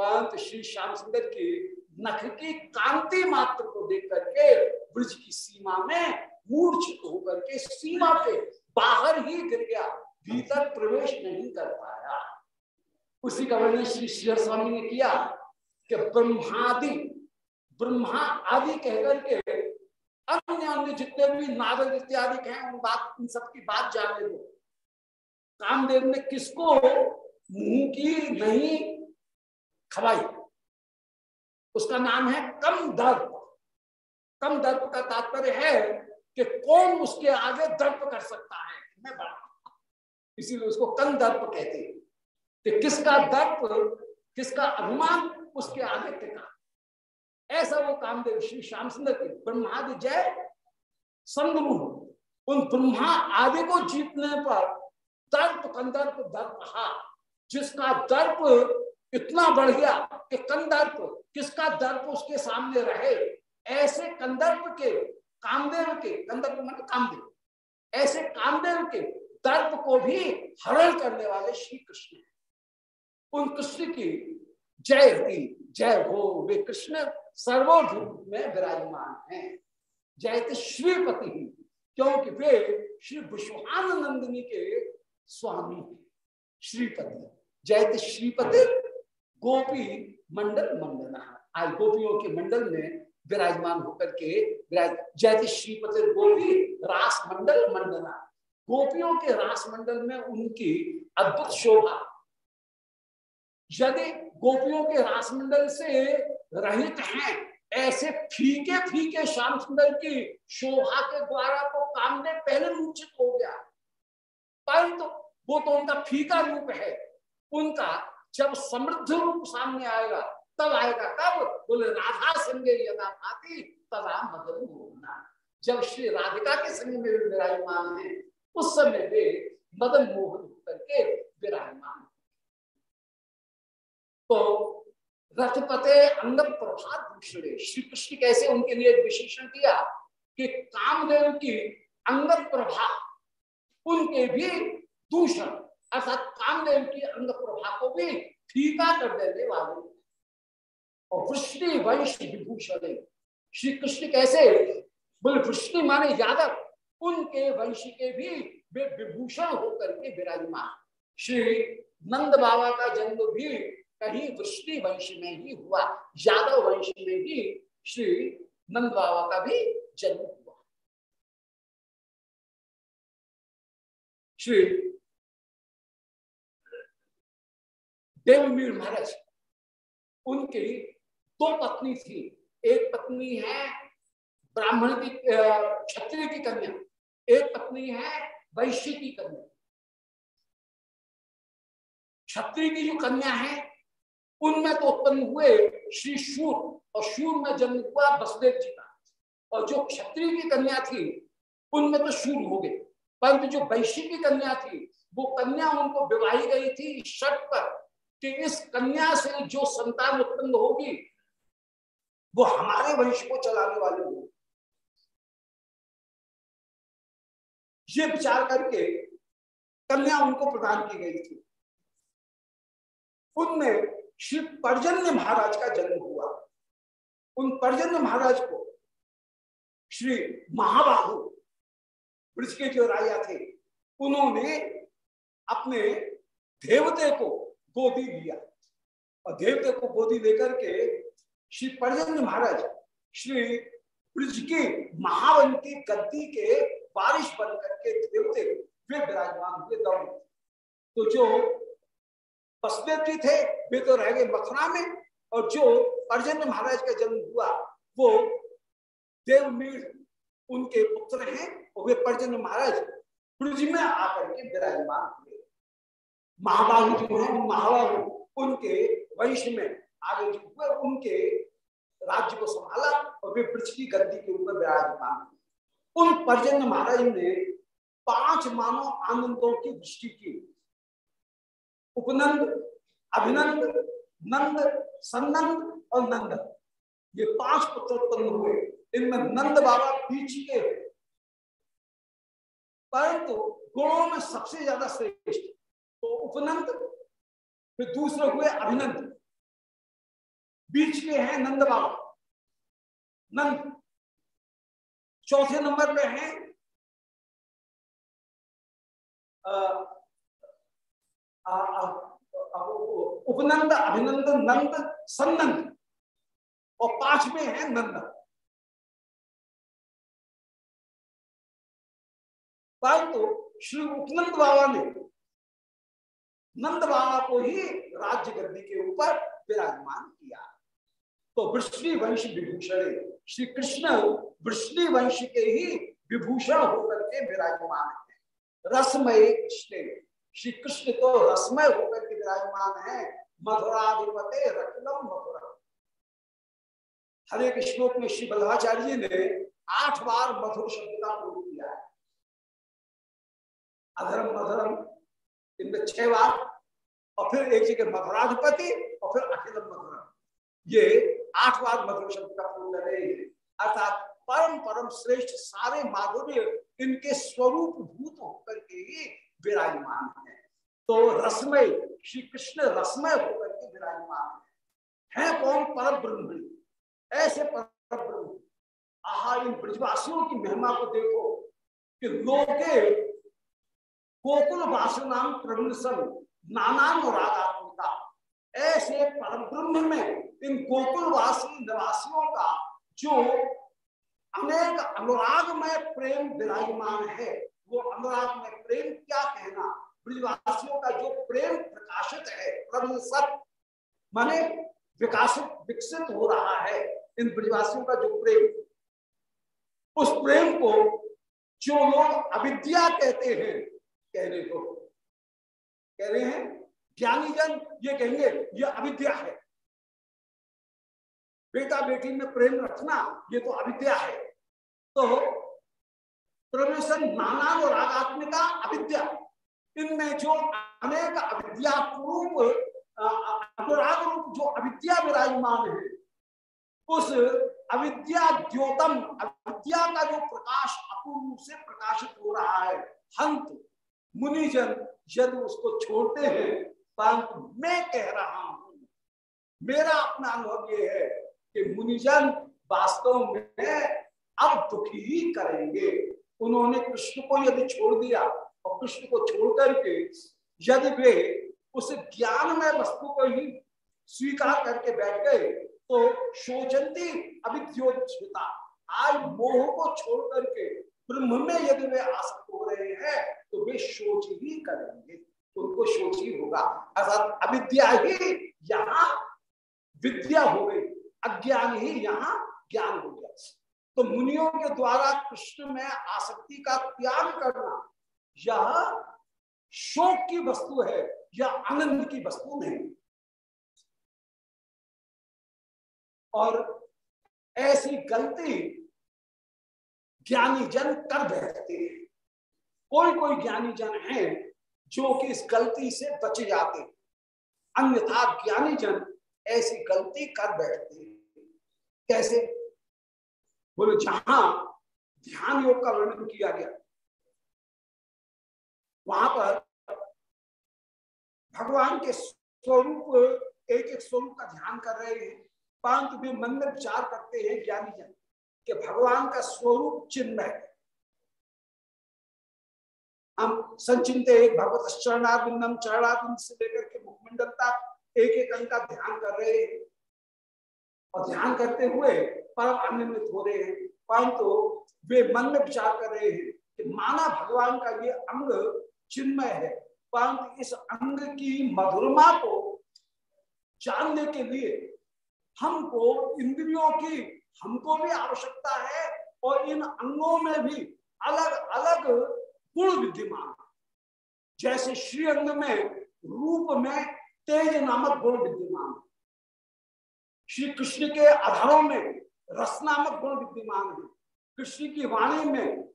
परंतु श्री श्याम सुंदर की नख की कांति मात्र को देख करके ब्रज की सीमा में मूर्छित होकर के सीमा पे बाहर ही गिर गया, भीतर प्रवेश नहीं कर पाया। उसी का वर्णन श्री श्री स्वामी ने किया कि ब्रह्मादि, ब्रह्मा आदि कहकर के अन्य अन्य जितने भी नारद इत्यादि हैं, उन बात, उन सबकी बात जाने दो। कामदेव ने किसको मुँह की नहीं खवाई? उसका नाम है कम दर्प कम दर्प का तात्पर्य है कि कौन उसके आगे दर्प कर सकता है? मैं बड़ा इसीलिए उसको कम दर्प कहते हैं। कि किसका दर्प, किसका अभिमान उसके आगे टिका? ऐसा वो कामदेव श्री श्याम सुंदर के ब्रह्मादि जय संगमु उन ब्रह्मा आदि को जीतने पर दर्प कंदर्प दर्प हा जिसका दर्प इतना बढ़ गया कि कंदर्प किसका दर्प उसके सामने रहे? ऐसे कंदर्प के कामदेव के कंदर्प मन कामदेव। ऐसे कामदेव के दर्प को भी हरण करने वाले श्री कृष्ण उन कृष्ण की जय हुई जय हो, वे कृष्ण सर्वोधूप में विराजमान है। जयत श्रीपति ही, क्योंकि वे श्री विश्वान नंदिनी के स्वामी श्रीपति जयत श्रीपति, गोपी मंडल मंडना आज गोपियों के मंडल में विराजमान होकर के जयत श्रीपति गोपी रास मंडल। मंडना गोपियों के रास मंडल में उनकी अद्भुत शोभा। यदि गोपियों के रास मंडल से रहित हैं, ऐसे फीके फीके श्याम सुंदर की शोभा के द्वारा तो काम में पहले मूर्छित हो गया। परंतु तो वो तो उनका फीका रूप है। उनका जब समृद्ध रूप सामने आएगा तब आएगा कब बोले, राधा संगे यदा भाती, तदा मदन बोलना जब श्री राधिका के संग में विराजमान है, उस समय वे मदन मोहन होकर के विराजमान तो रथपते अंग प्रभात भूषण, श्री कृष्ण कैसे उनके लिए विशेषण किया कि कामदेव की अंग प्रभा उनके भी दूषण, अर्थात कामदेव की अंग प्रभा को भी फीका कर देने वाले और वृष्टि वंश विभूषण श्री कृष्ण कैसे? बोले वृष्टि माने यादव। उनके वंश के भी वे विभूषण होकर के विराजमान। श्री नंद बाबा का जन्म भी कहीं वृष्टि वंश में ही हुआ। यादव वंश में ही श्री नंद बाबा का भी जन्म हुआ। श्री देवमीर महाराज, उनकी दो पत्नी थी। एक पत्नी है ब्राह्मण की क्षत्रिय की कन्या, एक पत्नी है वैश्य की कन्या। क्षत्रिय की जो कन्या है, उनमें तो उत्पन्न हुए श्री शूर, और शूर में जन्म हुआ बसदेव जी का। और जो क्षत्रिय की कन्या थी, उनमें तो शूर हो गए। परंतु जो वैश्य की कन्या थी, वो कन्या उनको विवाही गई थी शर्त पर कि इस कन्या से जो संतान उत्पन्न होगी वो हमारे वंश को चलाने वाले होगी ये विचार करके कन्या उनको प्रदान की गई थी। उनमें श्री पर्जन्य महाराज का जन्म हुआ। उन पर्जन्य महाराज को श्री महाबाहु, ब्रज के जो राजा थे, उन्होंने अपने देवते को गोदी लिया और देवते को गोदी लेकर के श्री पर्जन्य महाराज, श्री ब्रज के महावंती गद्दी के बारिश बन करके देवते वे विराजमान हुए दौड़। तो जो थे, वे तो रह गए मथुरा में, और जो अर्जन महाराज का जन्म हुआ, वो देवमीर उनके पुत्र हैं, और वे पर्जन महाराज ब्रज में आकर के विराजमान हुए। महाबाहु जो है, महाबाहु उनके वंश में आगे हुए उनके राज्य को संभाला और वे की गद्दी के ऊपर विराजमान उन पर्जन्य महाराज ने पाँच मानव आनंदों की दृष्टि की। उपनंद, अभिनंद, नंद, सन्नंद और नंद। ये पाँच पुत्र उत्पन्न हुए। इनमें नंद बाबा बीच के परंतु गुणों में सबसे ज़्यादा श्रेष्ठ तो उपनंद, फिर दूसरे हुए अभिनंद। बीच में है नंद बाबा नंद, चौथे नंबर पे है उपनंद अभिनंदन नंद, सन्नंद। और पाँच में है नंद। परंतु श्री उपनंद बाबा ने नंद बाबा को ही राज्य गद्दी के ऊपर विराजमान किया। तो वृष्णि वंश विभूषण श्री कृष्ण वृष्णि वंश के ही विभूषण होकर के विराजमान है। रसमय कृष्ण श्री कृष्ण तो रसमय होकर के विराजमान है। मधुराधिपते रत्नम मधुरा हरे श्लोक में श्री बल्लाचार्य जी ने आठ बार मधुर शब्द का प्रयोग किया है। अधरम मधुरम, इनमें छह बार, और फिर एक जगह मधुराधिपति, और फिर अखिलम मधुरम। ये आठ बार मधुर शब्द का प्रयोग कर रहे हैं। अर्थात परम परम श्रेष्ठ सारे माधुर्य इनके स्वरूप भूत होकर के ही विराजमान है। तो रसमय श्री कृष्ण रसमय होकर के विराजमान है, है कौन? पर ब्रह्म ऐसे पर ब्रह्म आहा इन ब्रजवासियों की महिमा को देखो कि लोके गोकुल वासुनाम प्रवृषण नानान रागात्मता ऐसे परम ब्रह्म में इन गोकुलवासी निवासियों का जो अनेक अनुराग में प्रेम विराजमान है, वो अनुराग में प्रेम क्या कहना? ब्रिजवासियों का जो प्रेम प्रकाशित है माने विकासित, विकसित हो रहा है, इन ब्रिजवासियों का जो प्रेम। उस प्रेम को जो लोग अविद्या कहते हैं कहने को कह रहे हैं ज्ञानी जन ये कहेंगे, ये अविद्या है। बेटा बेटी में प्रेम रखना, ये तो अविद्या है। तो प्रवेशन और रागात्मिका अविद्या। इनमें जो अनेक अविद्या रूप अनुराग रूप जो अविद्या विराजमान है, उस अविद्या द्योतम, अविद्या का जो प्रकाश अपूर्ण रूप से प्रकाशित हो रहा है, हंत, मुनिजन यदि उसको छोड़ते हैं, परंतु मैं कह रहा हूँ, मेरा अपना अनुभव यह है कि मुनिजन वास्तव में अब दुखी ही करेंगे। उन्होंने कृष्ण को यदि छोड़ दिया और कृष्ण को छोड़ करके यदि वे उस ज्ञान में वस्तु को ही स्वीकार करके बैठ गए तो शोचंती अभिद्योता आज मोह को छोड़ करके ब्रह्म में यदि वे आसक्त हो रहे हैं तो वे शोच ही करेंगे। उनको शोच ही होगा। अर्थात अविद्या ही यहाँ विद्या हो गई। अज्ञान ही यहाँ ज्ञान हो गया। तो मुनियों के द्वारा कृष्ण में आसक्ति का त्याग करना, यह शोक की वस्तु है या आनंद की वस्तु नहीं। और ऐसी गलती ज्ञानी जन कर बैठते हैं। कोई कोई ज्ञानी जन है जो कि इस गलती से बच जाते अन्यथा ज्ञानी जन ऐसी गलती कर बैठते कैसे? बोले, जहाँ ध्यान योग का वर्णन किया गया, वहाँ पर भगवान के स्वरूप, एक एक स्वरूप का ध्यान कर रहे हैं। परंतु भी मन में विचार करते हैं ज्ञानी जन कि भगवान का स्वरूप चिन्ह है। हम संचिंत भगवत चरणाबिंदम चरणाबिंद से लेकर के मुखमंडल तक एक एक अंग का ध्यान कर रहे हैं। और ध्यान करते हुए परम आनंदित हो रहे हैं। परंतु तो वे मन में विचार कर रहे हैं कि माना भगवान का ये अंग चिन्मय है। परंतु इस अंग की मधुरमा को जानने के लिए हमको इंद्रियों की, हमको भी आवश्यकता है और इन अंगों में भी अलग अलग गुण विद्यमान। जैसे श्री अंग में रूप में तेज नामक गुण विद्यमान। है श्री कृष्ण के आधारों में रस नामक गुण विद्यमान है। कृष्ण की वाणी में,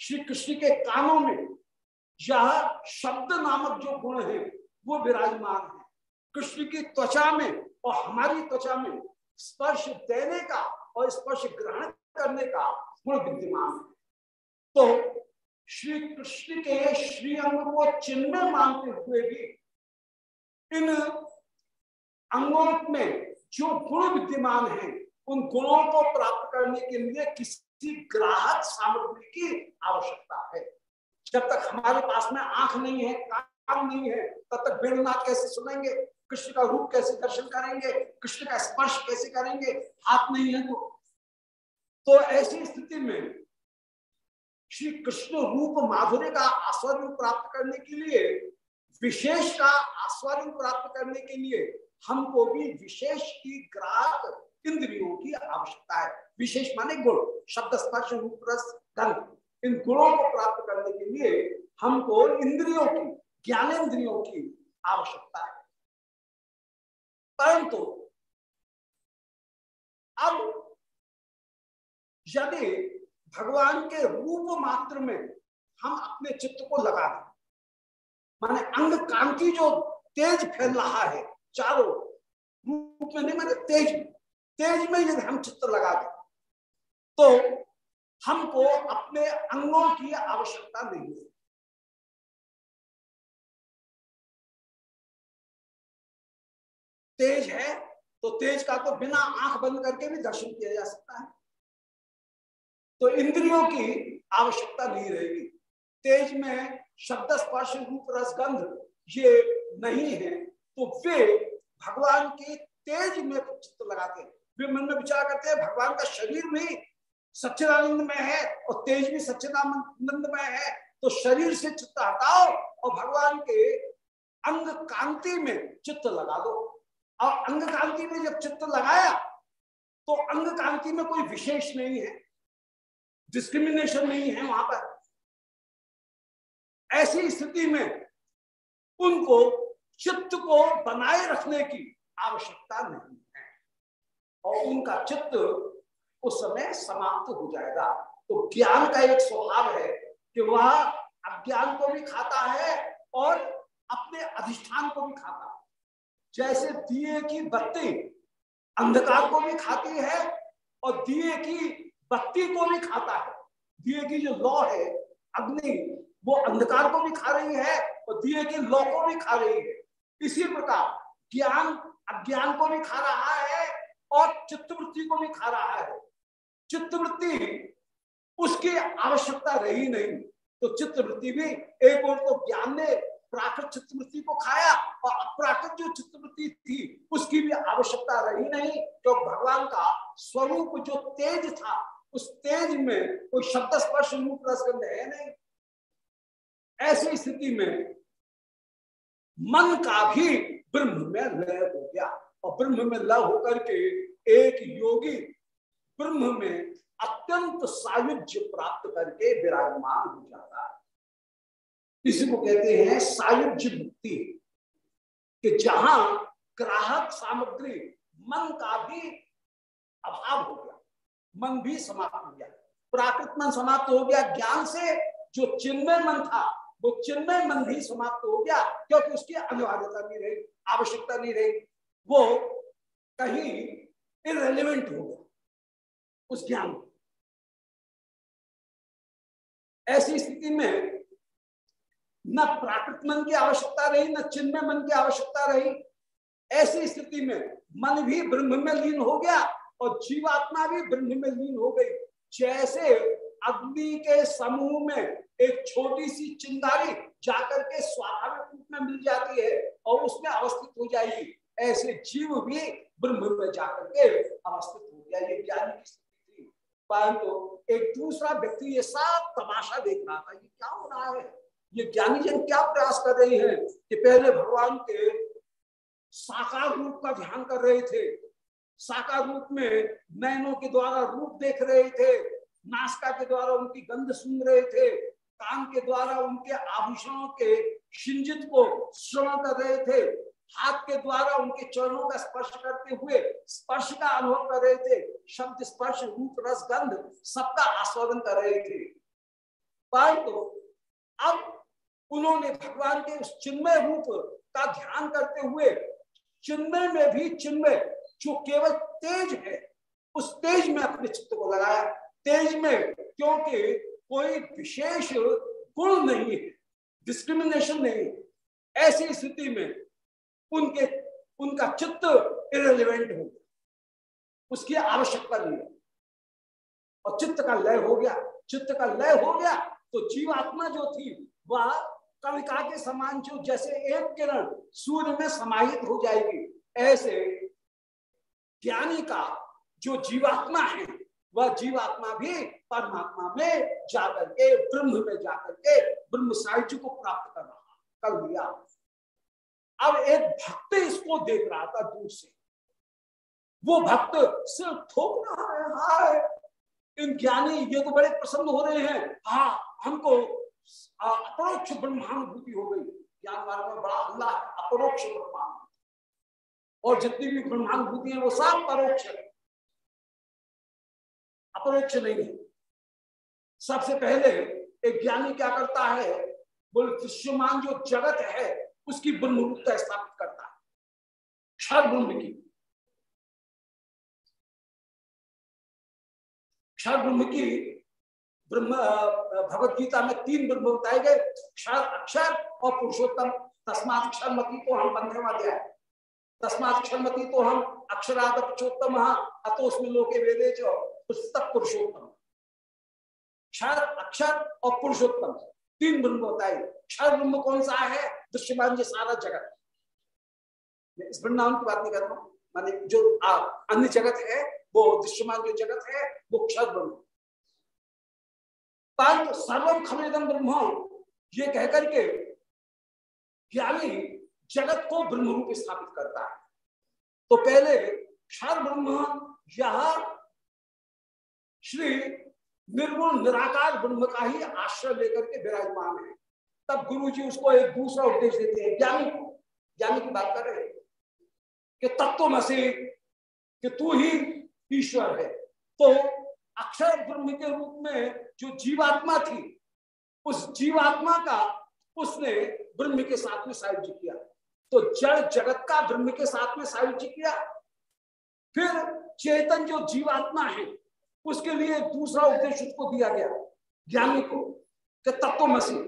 श्री कृष्ण के कानों में यह शब्द नामक जो गुण है, वो विराजमान है। कृष्ण की त्वचा में और हमारी त्वचा में स्पर्श देने का और स्पर्श ग्रहण करने का गुण विद्यमान है। तो श्री कृष्ण के श्री अंग को चिन्ह मानते हुए भी इन अंगों में जो गुण विद्यमान है, उन गुणों को प्राप्त करने के लिए किसी ग्राहक सामग्री की आवश्यकता है। जब तक हमारे पास में आँख नहीं है, कान नहीं है, तब तक वेणुनाथ कैसे सुनेंगे? कृष्ण का रूप कैसे दर्शन करेंगे? कृष्ण का स्पर्श कैसे करेंगे? हाथ नहीं है तो तो ऐसी स्थिति में श्री कृष्ण रूप माधुर्य का आस्वादन प्राप्त करने के लिए विशेष का आस्वादन प्राप्त करने के लिए हमको भी विशेष की ग्राहक इंद्रियों की आवश्यकता है। विशेष माने गुण, शब्द स्पर्श, रूप रस, गंध। इन गुणों को प्राप्त करने के लिए हमको इंद्रियों की, ज्ञानेन्द्रियों की आवश्यकता है। परंतु अब यदि भगवान के रूप मात्र में हम अपने चित्त को लगा दें माने अंग कांति जो तेज फैल रहा है, चारों रूप में नहीं, माने तेज तेज में यदि हम चित्र लगा दें तो हमको अपने अंगों की आवश्यकता नहीं है। तेज है तो तेज का तो बिना आँख बंद करके भी दर्शन किया जा सकता है। तो इंद्रियों की आवश्यकता नहीं रहेगी। तेज में शब्द स्पर्श रूप रसगंध ये नहीं है। तो वे भगवान के तेज में चित्त लगाते हैं। वे मन में विचार करते हैं, भगवान का शरीर भी सच्चिदानंद में है और तेज भी सच्चिदानंद में है। तो शरीर से चित्त हटाओ और भगवान के अंग कांति में चित्त लगा दो। और अंग कांति में जब चित्त लगाया तो अंग कांति में कोई विशेष नहीं है। डिस्क्रिमिनेशन नहीं है वहाँ पर। ऐसी स्थिति में उनको चित्त को बनाए रखने की आवश्यकता नहीं है। और उनका चित्त उस समय समाप्त हो जाएगा। तो ज्ञान का एक स्वभाव है कि वह अज्ञान को भी खाता है और अपने अधिष्ठान को भी खाता है। जैसे दिए की बत्ती अंधकार को भी खाती है और दिए की बत्ती को भी खाता है। दिए की जो लौ है, अग्नि वो अंधकार को भी खा रही है और दिए की लौ को भी खा रही है। इसी प्रकार ज्ञान, अज्ञान को भी खा रहा है और चित्तवृत्ति को भी खा रहा है। चित्तवृत्ति उसकी आवश्यकता रही नहीं तो चित्तवृत्ति भी एक और तो ज्ञान ने प्राकृत चित्तवृत्ति को खाया और अप्राकृत जो चित्तवृत्ति थी, उसकी भी आवश्यकता रही नहीं तो भगवान का स्वरूप जो तेज था, उस तेज में कोई शब्द स्पर्श रूप रसगंध है नहीं। ऐसी स्थिति में मन का भी ब्रह्म में लय हो गया। और ब्रह्म में लय होकर के एक योगी ब्रह्म में अत्यंत सायुज्य प्राप्त करके विराजमान हो जाता है। इसी को कहते हैं सायुज्य मुक्ति, कि जहाँ ग्राहक सामग्री मन का भी अभाव हो गया, मन भी समाप्त हो गया। प्राकृत मन समाप्त हो गया, ज्ञान से जो चिन्मय मन था वो चिन्मय मन भी समाप्त हो गया, क्योंकि उसकी अनिवार्यता नहीं रही, आवश्यकता नहीं रही, वो कहीं इरेलीवेंट हो गया, उस ज्ञान ऐसी स्थिति में न प्राकृत मन की आवश्यकता रही, न चिन्मय मन की आवश्यकता रही। ऐसी स्थिति में मन भी ब्रह्म में लीन हो गया और जीवात्मा भी ब्रह्म में लीन हो गई। जैसे अग्नि के समूह में एक छोटी सी चिंगारी जाकर के स्वाभाविक रूप में मिल जाती है और उसमें अवस्थित हो जाएगी। ऐसे जीव भी ब्रह्म में जाकर के अवस्थित हो गया ये ज्ञान की स्थिति। थी परंतु एक दूसरा व्यक्ति ये सब तमाशा देख रहा था, ये क्या हो रहा है? ये ज्ञानी जन क्या प्रयास कर रहे हैं कि पहले भगवान के साकार रूप का ध्यान कर रहे थे। साकार रूप में नैनों के द्वारा रूप देख रहे थे नासका के द्वारा उनकी गंध सुन रहे थे कान के द्वारा उनके आभूषणों के शिंजित को श्रवण कर रहे थे। हाथ के द्वारा उनके चरणों का स्पर्श करते हुए स्पर्श का अनुभव कर रहे थे। शब्द स्पर्श, रूप, रस, गंध सबका आस्वादन कर रहे थे। परंतु तो अब उन्होंने भगवान के उस चिन्मय रूप का ध्यान करते हुए चिन्मय में भी चिन्मय, जो केवल तेज है, उस तेज में अपने चित्त को लगाया। तेज में, क्योंकि कोई विशेष गुण नहीं है डिस्क्रिमिनेशन नहीं। ऐसी स्थिति में उनके, उनका चित्त इरेलीवेंट हो गया। उसकी आवश्यकता नहीं है। और चित्त का लय हो गया। चित्त का लय हो गया तो जीवात्मा जो थी, वह कविका के समान जो जैसे एक किरण सूर्य में समाहित हो जाएगी, ऐसे ज्ञानी का जो जीवात्मा है, वह जीवात्मा भी परमात्मा में जाकर के, ब्रह्म में जाकर के, ब्रह्म साहित्य को प्राप्त कर रहा कर लिया। अब एक भक्त इसको देख रहा था दूर से। वो भक्त सिर्फ़ थोक रहा है, हाय। इन ज्ञानी, ये तो बड़े प्रसन्न हो रहे हैं। हाँ हमको अपरोक्ष ब्रह्मानुभूति हो गई। ज्ञान मार्ग में बड़ा हल्ला अपरोक्ष ब्रह्मानुभूति और जितनी भी ब्रह्मानुभूति है, वो सब परोक्ष है। अपरोक्ष नहीं है। सबसे पहले एक ज्ञानी क्या करता है? बोले दृश्यमान जो जगत है, उसकी ब्रह्म स्थापित करता है। क्षर ब्रह्म की। क्षर ब्रह्म की ब्रह्म, भगवत गीता में तीन ब्रह्म बताए गए, क्षर, अक्षर और पुरुषोत्तम। तस्मात क्षरमती तो हम पंद्रहवा अध्याय तस्मात क्षरमती तो हम अक्षराद पुरुषोत्तम अतो उसमें लोके वेदे जो पुस्तक पुरुषोत्तम। क्षर अक्षर और पुरुषोत्तम। तीन ब्रह्म बताए क्षर ब्रह्म कौन सा है? दृश्यमान ये सारा जगत। मैं इस ब्रह्मांड की बात नहीं कर रहा हूँ। माने जो अन्य जगत है, वो दृश्यमान जो जगत है, वो क्षर ब्रह्म। परंतु सर्वम खमेदम ब्रह्म। ये कहकर के ज्ञानी जगत को ब्रह्म रूप स्थापित करता है। तो पहले क्षर ब्रह्म, यह श्री निर्गुण, निराकार ब्रह्म का ही आश्रय लेकर के विराजमान है। तब गुरु जी उसको एक दूसरा उपदेश देते हैं, ज्ञानी को ज्ञानी की बात कर रहे हैं कि तत्व कि तू ही ईश्वर है। तो अक्षर ब्रह्म के रूप में जो जीवात्मा थी, उस जीवात्मा का उसने ब्रह्म के साथ में सायुज्य किया। तो जड़ जगत का ब्रह्म के साथ में सायुज्य किया। फिर चेतन जो जीवात्मा है उसके लिए दूसरा उपदेश उसको दिया गया, ज्ञानी को, कि तत्व मसीह।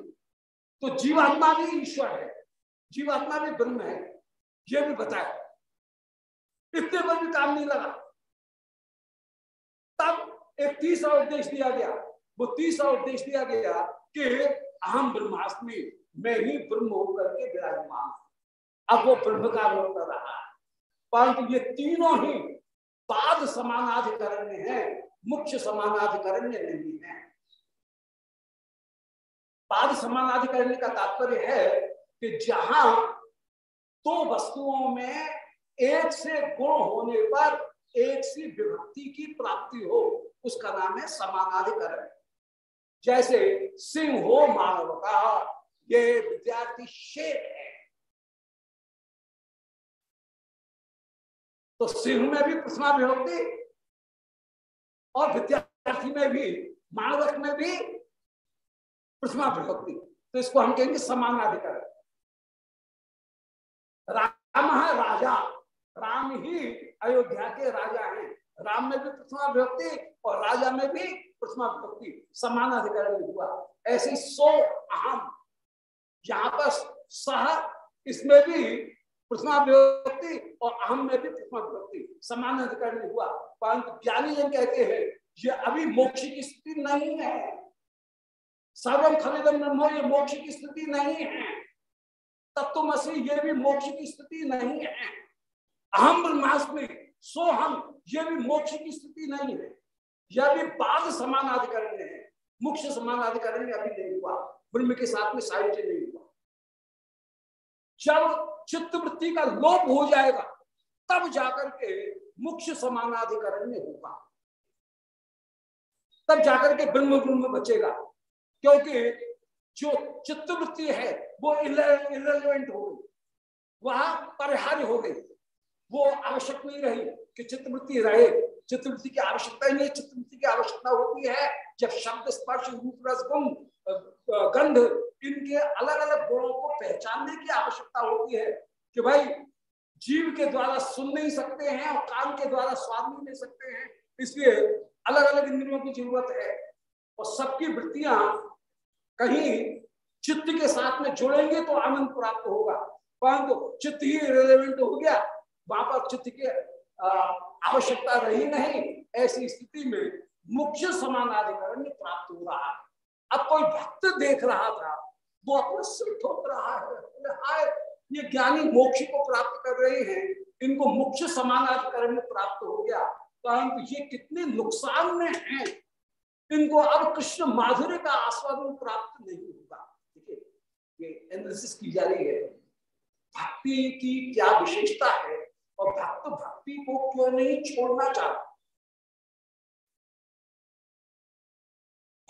तो जीवात्मा भी ईश्वर है, जीवात्मा भी ब्रह्म है, ये भी बताया। इतने पर भी काम नहीं लगा। तब एक तीसरा उपदेश दिया गया। वो तीसरा उपदेश दिया गया कि अहम ब्रह्मास्मि, मैं ही ब्रह्म होकर के विराजमान अब वो ब्रह्म का रहा है। परंतु ये तीनों ही पाद समानाधिकरण में है। मुख्य समानाधिकरण नहीं है। पाद समानाधिकरण का तात्पर्य है कि जहाँ दो तो वस्तुओं में एक से गुण होने पर एक सी विभक्ति की प्राप्ति हो, उसका नाम है समानाधिकरण। जैसे सिंह हो मानव का, ये विद्यार्थी शेर है। तो सिंह में भी प्रथमा विभक्ति और विद्यार्थी में भी, मानवक में भी प्रथमा विभक्ति। तो इसको हम कहेंगे समानाधिकरण राम है राजा। राम ही अयोध्या के राजा हैं। राम में भी प्रथमा विभक्ति और राजा में भी प्रथमा विभक्ति। समानाधिकरण हुआ। ऐसे सो अहम यहाँ पर सह, इसमें भी प्रथमा और अहम में भी प्रथमा विभक्ति समान अधिकरण हुआ, परंतु ज्ञानी जन कहते हैं, ये अभी मोक्ष की स्थिति नहीं है। सर्वम खरीदम ब्रह्मो, ये मोक्ष की स्थिति नहीं है। तत्वमसी, ये भी मोक्ष की स्थिति नहीं है। अहम ब्रह्मास्मि सो हम ये भी मोक्ष की स्थिति नहीं है। यह भी बाद समानाधिकरण है मुख्य समानाधिकरण अभी नहीं हुआ। ब्रह्म के साथ में साहित्य नहीं हुआ। जब चित्त वृत्ति का लोप हो जाएगा, तब जाकर के मुख्य समानाधिकरण में होगा। तब जाकर के ब्रह्म ब्रह्म बचेगा, क्योंकि जो चित्तवृत्ति है, वो इरेलीवेंट हो गई, वह परिहार्य हो गई। वो आवश्यक नहीं रही कि चित्तवृत्ति रहे। चित्तवृत्ति की आवश्यकता ही नहीं, चित्तवृत्ति की आवश्यकता होती है जब शब्द स्पर्श, रूप, रस, गुण गंध, इनके अलग अलग गुणों को पहचानने की आवश्यकता होती है कि भाई, जीव के द्वारा सुन नहीं सकते हैं और कान के द्वारा स्वाद नहीं ले सकते हैं। इसलिए अलग अलग इंद्रियों की ज़रूरत है। और सबकी वृत्तियाँ कहीं चित्त के साथ में जुड़ेंगे तो आनंद प्राप्त होगा। परंतु चित्त ही रिलेवेंट हो गया, वहाँ पर चित्त की आवश्यकता रही नहीं। ऐसी स्थिति में मुख्य समानाधिकरण प्राप्त हो रहा है। अब कोई भक्त देख रहा था, वो अपना सिर ठोक रहा है ये ज्ञानी मोक्ष को प्राप्त कर रहे हैं, इनको मुख्य समानाधिकरण प्राप्त हो गया। परंतु ये कितने नुकसान में हैं। इनको अब कृष्ण माधुर्य का आस्वादन प्राप्त नहीं होगा। देखिए, ये एनालिसिस की जा रही है। भक्ति की क्या विशेषता है? और भक्त भक्ति को क्यों नहीं छोड़ना चाहता?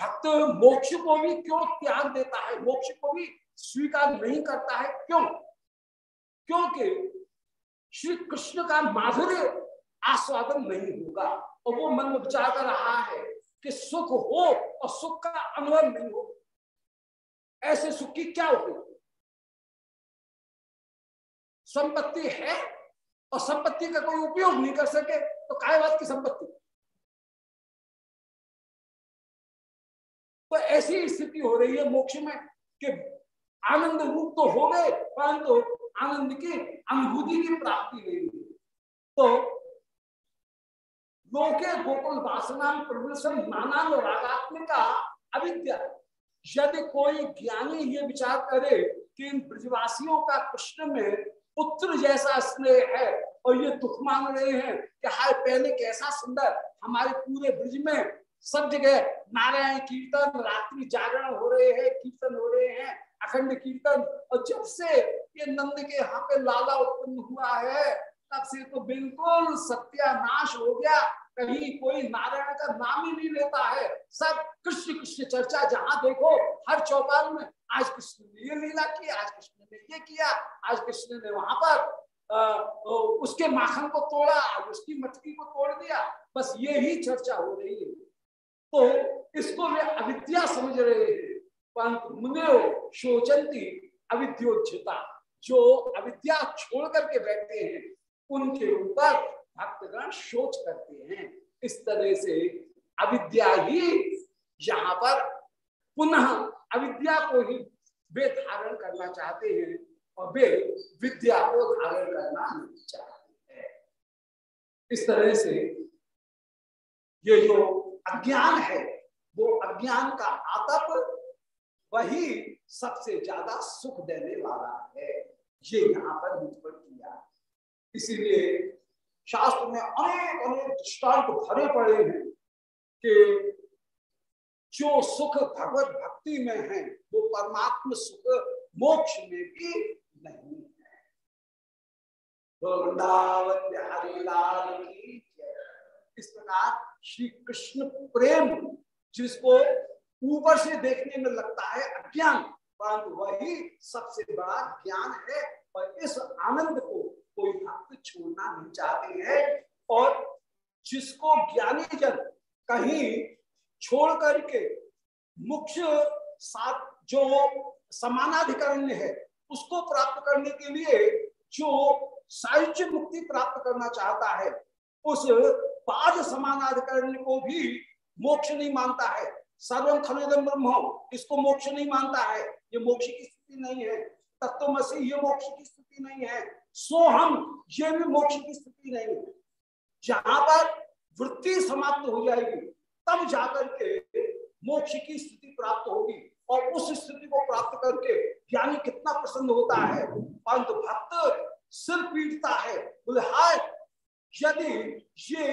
भक्त मोक्ष को भी क्यों त्याग देता है? मोक्ष को भी स्वीकार नहीं करता है? क्यों? क्योंकि श्री कृष्ण का माधुर्य आस्वादन नहीं होगा और वो मन में विचार कर रहा है कि सुख हो और सुख का अनुभव नहीं हो। ऐसे सुख की क्या उपयोग संपत्ति है और संपत्ति का कोई उपयोग नहीं कर सके तो काय बात की संपत्ति? तो ऐसी स्थिति हो रही है मोक्ष में कि आनंद रूप तो हो गए, परंतु तो आनंद की अनुभूति की प्राप्ति नहीं हुई। तो लोके गोकुल वासना प्रवृषण नाना रागात्मिका अविद्या। यदि कोई ज्ञानी ये विचार करे कि इन ब्रजवासियों का कृष्ण में पुत्र जैसा स्नेह है और ये दुख मांग रहे हैं कि हाय, पहले कैसा सुंदर, हमारे पूरे ब्रज में सब जगह नारायण कीर्तन रात्रि जागरण हो रहे हैं कीर्तन हो रहे हैं अखंड कीर्तन। और जब से ये नंद के यहाँ पे लाला उत्पन्न हुआ है तब से तो बिल्कुल सत्यानाश हो गया। कहीं कोई नारायण का नाम ही नहीं लेता है। सब कृष्ण कृष्ण चर्चा जहाँ देखो हर चौपाल में आज कृष्ण ने ये लीला की आज कृष्ण ने ये किया आज कृष्ण ने वहाँ पर आ, उसके माखन को तोड़ा उसकी मटकी को तोड़ दिया। बस ये ही चर्चा हो रही है। तो इसको वे अविद्या समझ रहे हैं। परंतु मुने शोचंती अविद्योचिता जो अविद्या छोड़ करके बैठते हैं, उनके ऊपर भक्तगण शोच करते हैं। इस तरह से अविद्या ही यहाँ पर पुनः अविद्या को ही वे धारण करना चाहते हैं और वे विद्या को धारण करना नहीं चाहते हैं। इस तरह से ये जो अज्ञान है। वो अज्ञान का आतप वही सबसे ज़्यादा सुख देने वाला है। ये यहाँ पर निष्पन्न किया इसीलिए शास्त्र में अनेक अनेक दृष्टांत भरे पड़े हैं कि जो सुख भगवत भक्ति में है, वो परमात्म सुख मोक्ष में भी नहीं है। इस प्रकार श्री कृष्ण प्रेम, जिसको ऊपर से देखने में लगता है अज्ञान, परंतु वही सबसे बड़ा ज्ञान है और इस आनंद को कोई भक्त छोड़ना नहीं चाहते हैं। और जिसको ज्ञानी जन कहीं छोड़ करके मुख्य साथ जो समानाधिकरण है, उसको प्राप्त करने के लिए जो साहित्य मुक्ति प्राप्त करना चाहता है, उस पाद समानाधिकरण को भी मोक्ष नहीं मानता है। सर्वम खनिदम ब्रह्म इसको मोक्ष नहीं मानता है? ये मोक्ष की स्थिति नहीं है। तत्वमसी ये मोक्ष की स्थिति नहीं है। सो हम ये भी मोक्ष की स्थिति नहीं है। जहाँ पर वृत्ति समाप्त हो जाएगी, तब जाकर के मोक्ष की स्थिति प्राप्त होगी और उस स्थिति को प्राप्त करके ज्ञानी कितना प्रसन्न होता है? परंतु भक्त सिर पीटता है। बोले, हाय यदि ये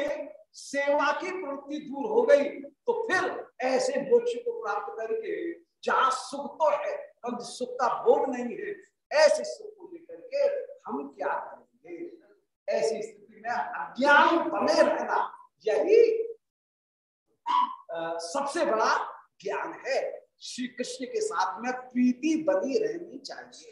सेवा की प्रवृत्ति दूर हो गई तो फिर ऐसे मोक्ष को प्राप्त करके जहाँ सुख तो है, हम सुख का भोग नहीं है, ऐसे सुख को लेकर के हम क्या करेंगे? ऐसी स्थिति में अज्ञान बने रहना यही सबसे बड़ा ज्ञान है। श्री कृष्ण के साथ में प्रीति बनी रहनी चाहिए।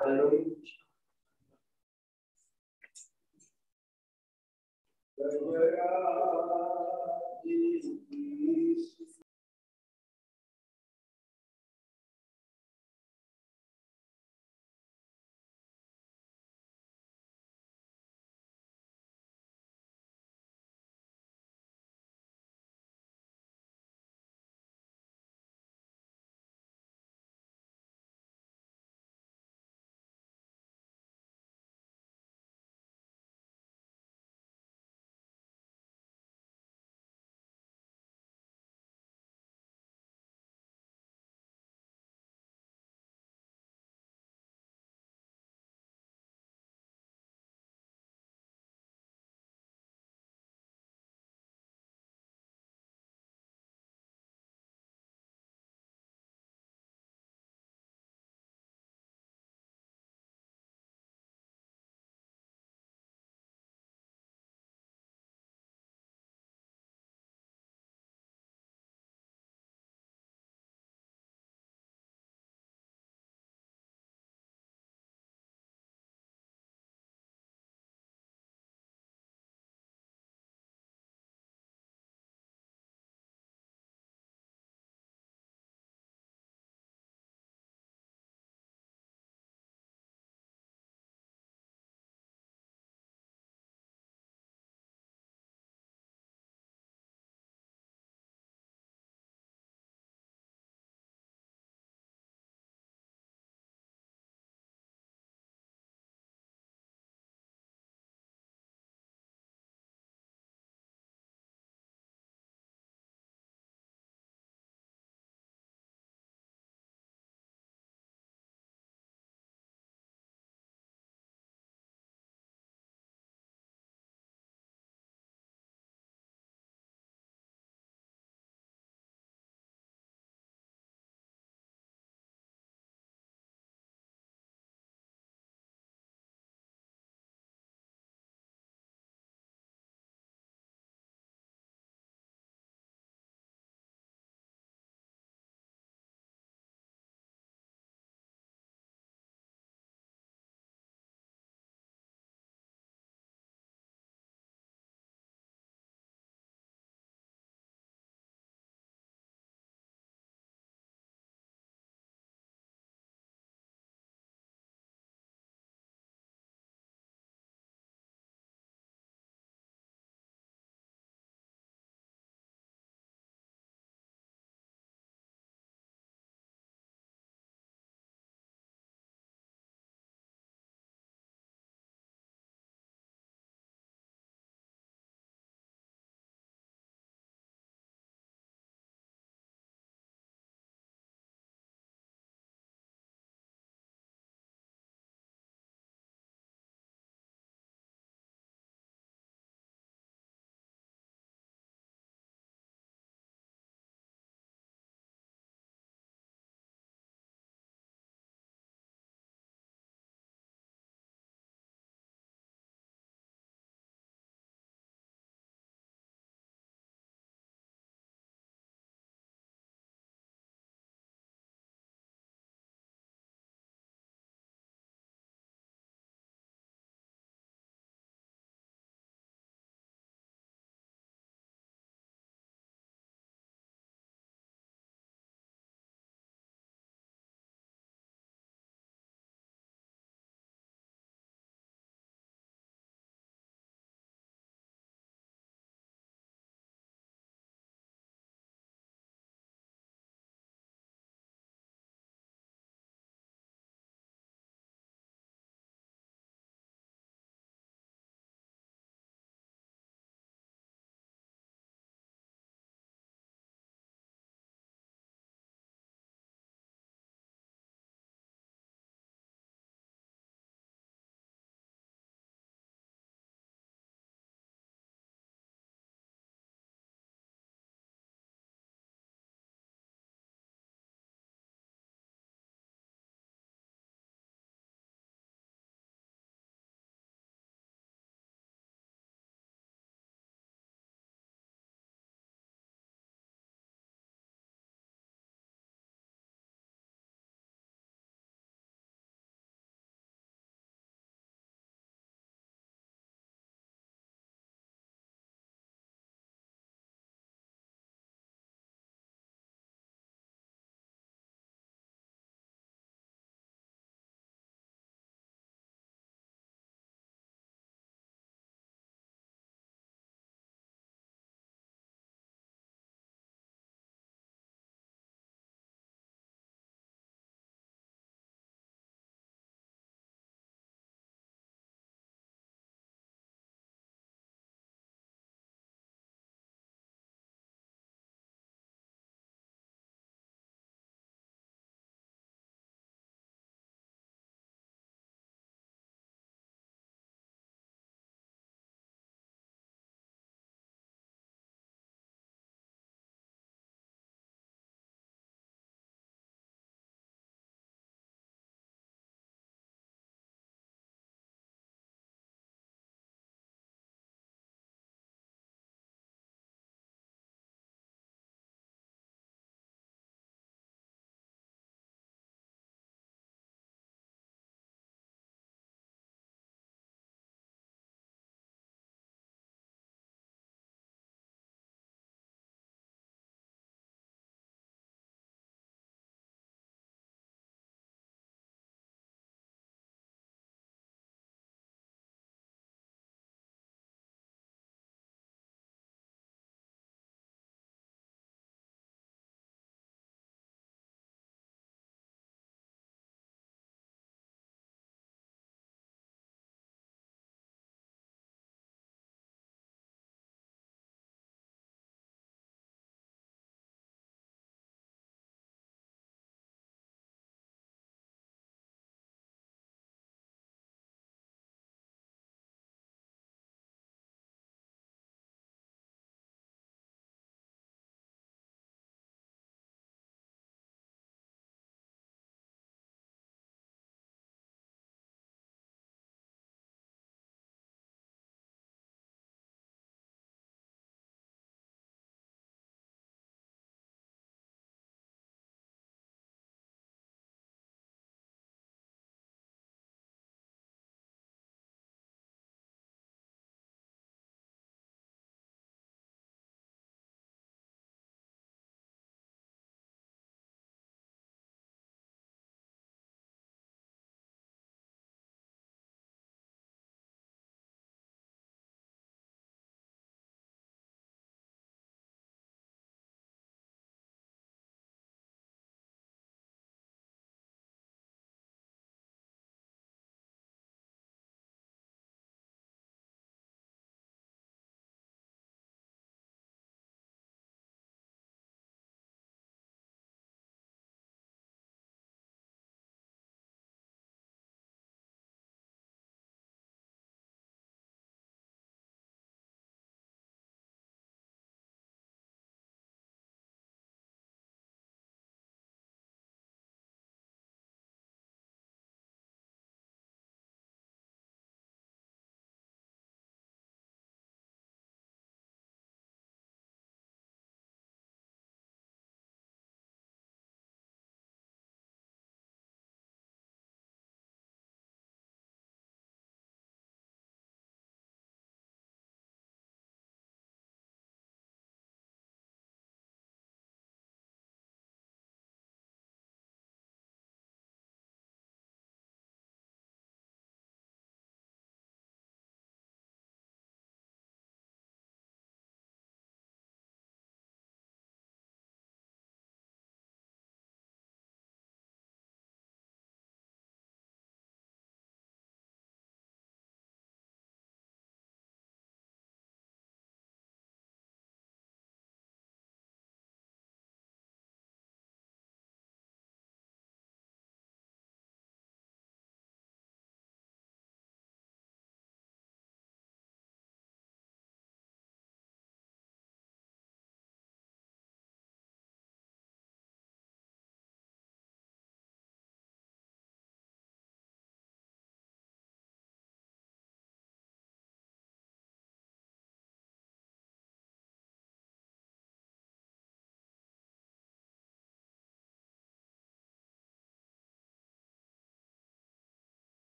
जय